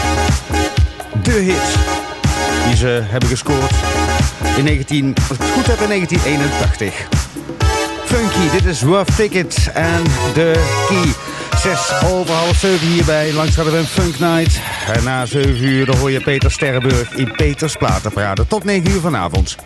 De hit die ze hebben gescoord in 19, als het goed heb, in 1981. Funky, dit is Rough Ticket en de Key. 6 over half 7 hierbij, langs gaat een Funk Night. En na 7 uur dan hoor je Peter Sterrenburg in Peters Platen praten. Tot 9 uur vanavond.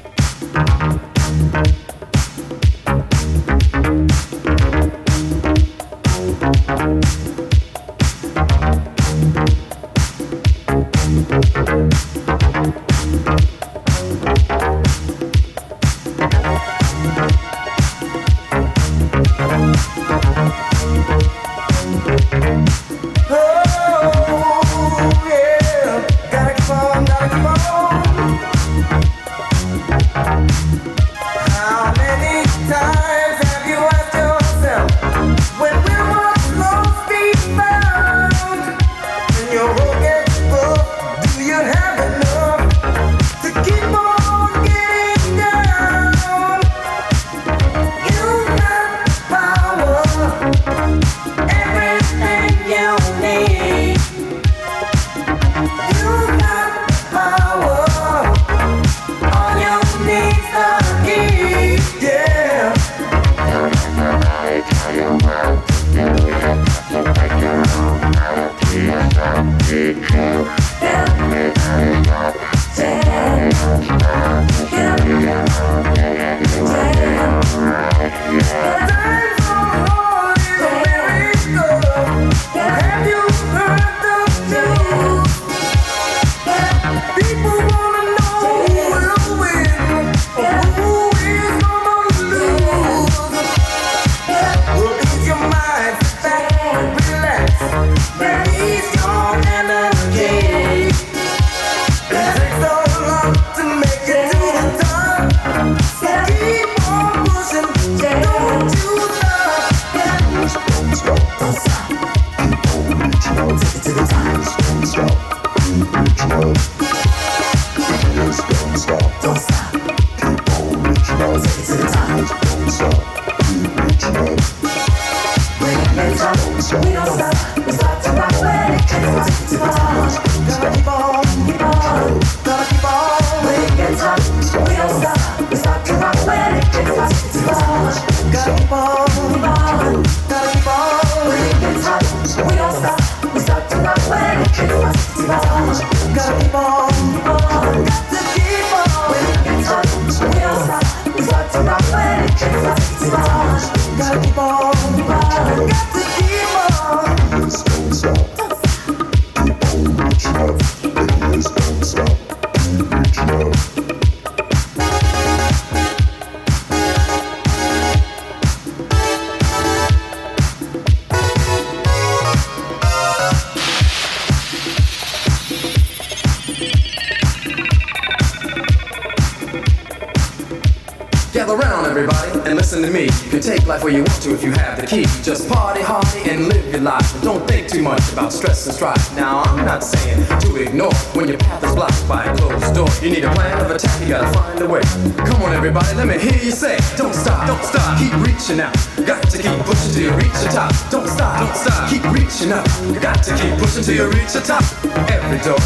Just party hard and live your life. And don't think too much about stress and strife. Now, I'm not saying to ignore when your path is blocked by a closed door. You need a plan of attack, you gotta find a way. Come on, everybody, let me hear you say, Don't stop, don't stop, keep reaching out. Got to keep pushing till you reach the top. Don't stop, don't stop, keep reaching out. You got to keep pushing till you reach the top. Every door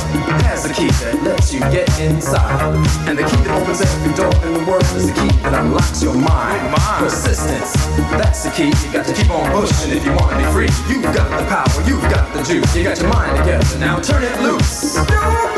has a key that lets you get inside. And the key that opens every door in the world is the key that unlocks your mind. Persistence, that's the key. You got to keep on pushing if you want to be free. You've got the power, you've got the juice. You got your mind together, now turn it loose.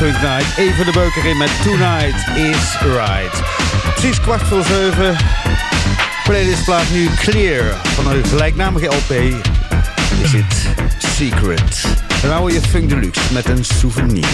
Even de beuker in met Tonight is Right. Precies kwart voor zeven. Playlistplaat nu Clear van een gelijknamige LP. Is het Secret. En je Funk Deluxe met een souvenir.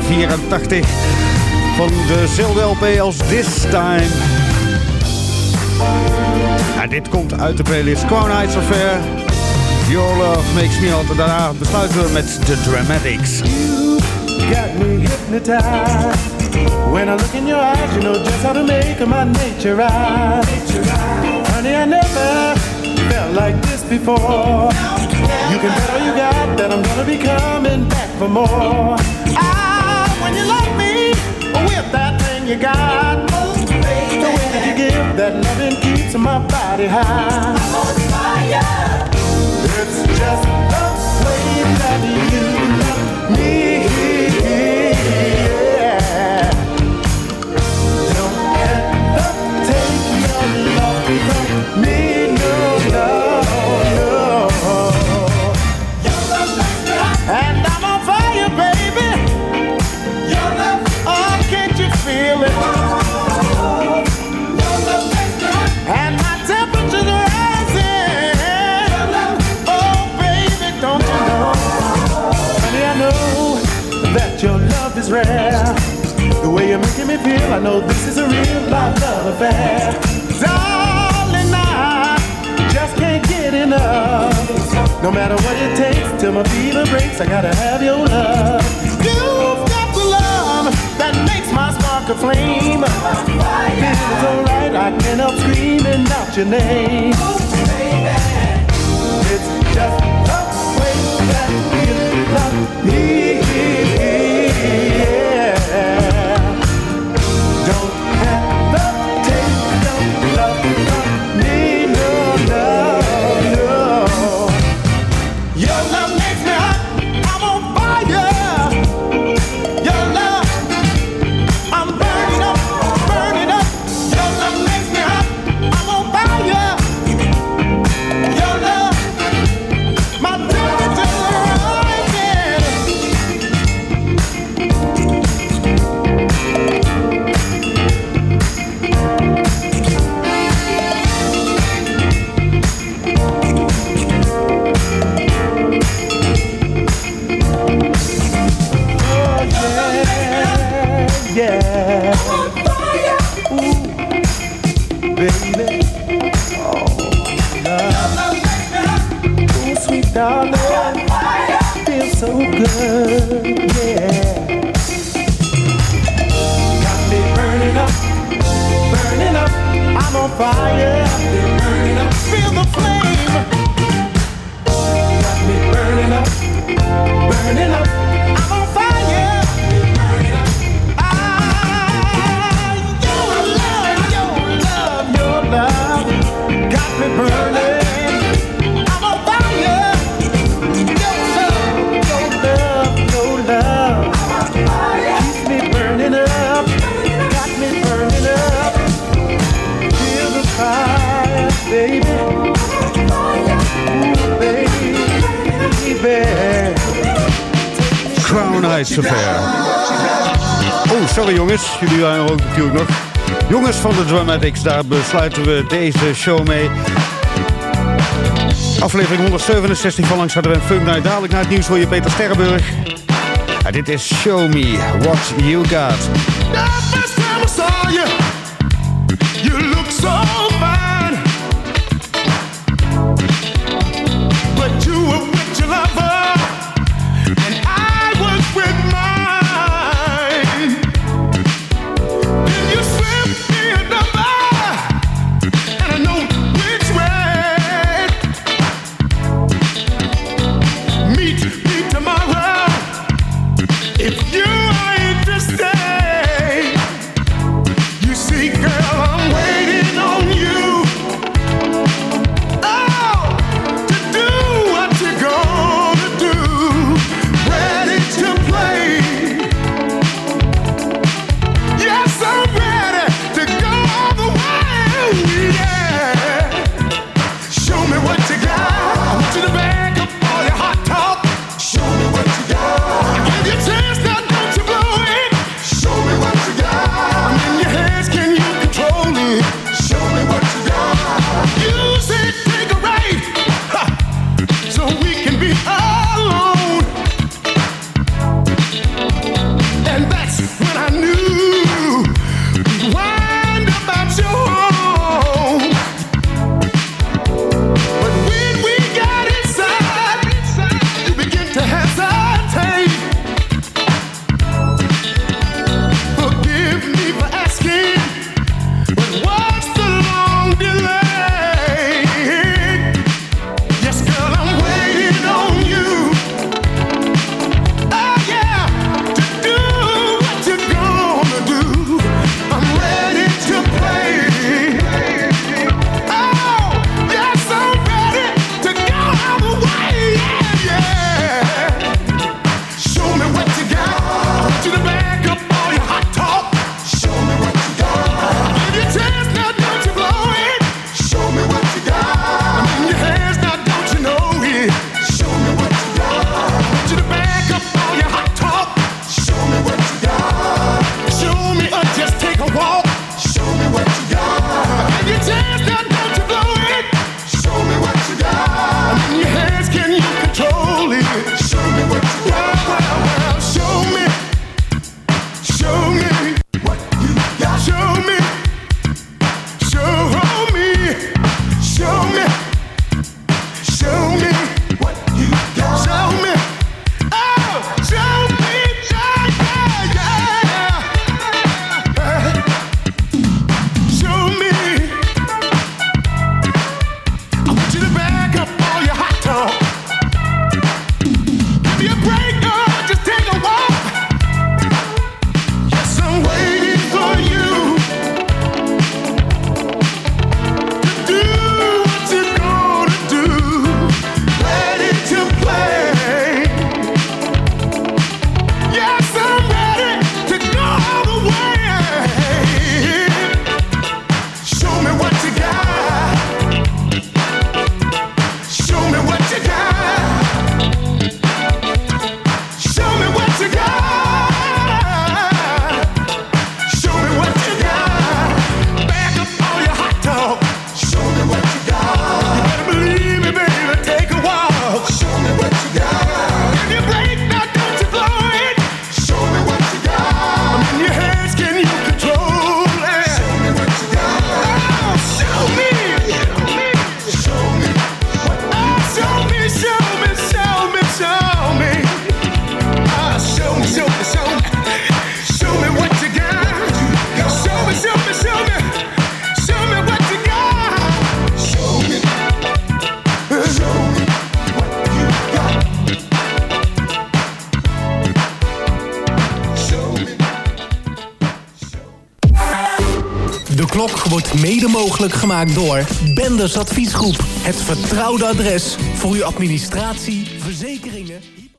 1984 van dezelfde LP als This Time. En dit komt uit de playlist Crown Heights Affair. Your Love Makes Me Alter. Daarna besluiten we met The Dramatics. You got me hypnotized. When I look in your eyes, you know just how to make my nature rise Honey, I never felt like this before. You can bet all you got that I'm gonna be coming back for more. I everything you got. The way that you give, that loving keeps my body high. I'm on fire. It's just Daar besluiten we deze show mee. Aflevering 167 van Langs Hadden Fun Night. Nou, dadelijk naar het nieuws voor je Peter Sterrenburg. En dit is Show Me What You Got. The first time I saw you, you look so fine. Gemaakt door Benders Adviesgroep. Het vertrouwde adres voor uw administratie, verzekeringen...